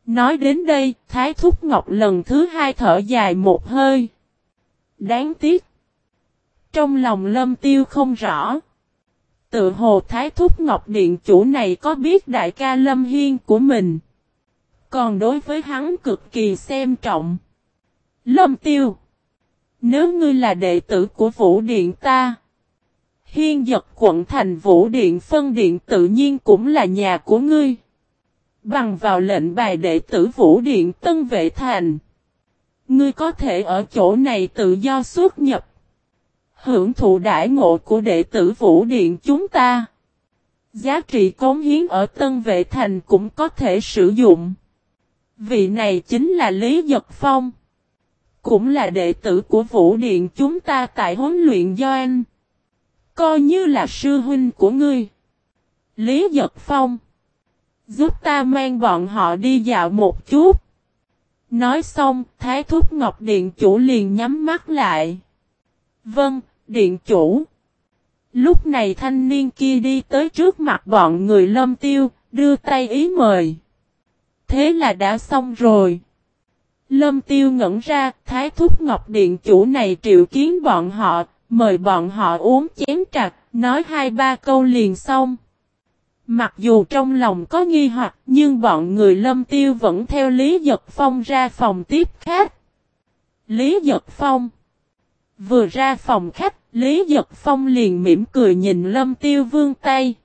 Nói đến đây, Thái Thúc Ngọc lần thứ hai thở dài một hơi. Đáng tiếc. Trong lòng lâm tiêu không rõ. Tự hồ Thái Thúc Ngọc Điện chủ này có biết đại ca Lâm Hiên của mình. Còn đối với hắn cực kỳ xem trọng. Lâm Tiêu. Nếu ngươi là đệ tử của Vũ Điện ta. Hiên giật quận thành Vũ Điện, phân điện tự nhiên cũng là nhà của ngươi. Bằng vào lệnh bài đệ tử Vũ Điện Tân Vệ Thành. Ngươi có thể ở chỗ này tự do xuất nhập. Hưởng thụ đại ngộ của đệ tử Vũ Điện chúng ta. Giá trị cống hiến ở Tân Vệ Thành cũng có thể sử dụng. Vị này chính là Lý Giật Phong. Cũng là đệ tử của Vũ Điện chúng ta tại huấn luyện Doan. Coi như là sư huynh của ngươi. Lý Giật Phong. Giúp ta mang bọn họ đi dạo một chút. Nói xong, Thái Thúc Ngọc Điện Chủ liền nhắm mắt lại. Vâng, Điện Chủ. Lúc này thanh niên kia đi tới trước mặt bọn người lâm tiêu, đưa tay ý mời. Thế là đã xong rồi. Lâm tiêu ngẩn ra, Thái Thúc Ngọc Điện Chủ này triệu kiến bọn họ, mời bọn họ uống chén trà, nói hai ba câu liền xong. Mặc dù trong lòng có nghi hoặc nhưng bọn người lâm tiêu vẫn theo Lý Giật Phong ra phòng tiếp khách. Lý Giật Phong Vừa ra phòng khách, Lý Giật Phong liền mỉm cười nhìn lâm tiêu vương tay.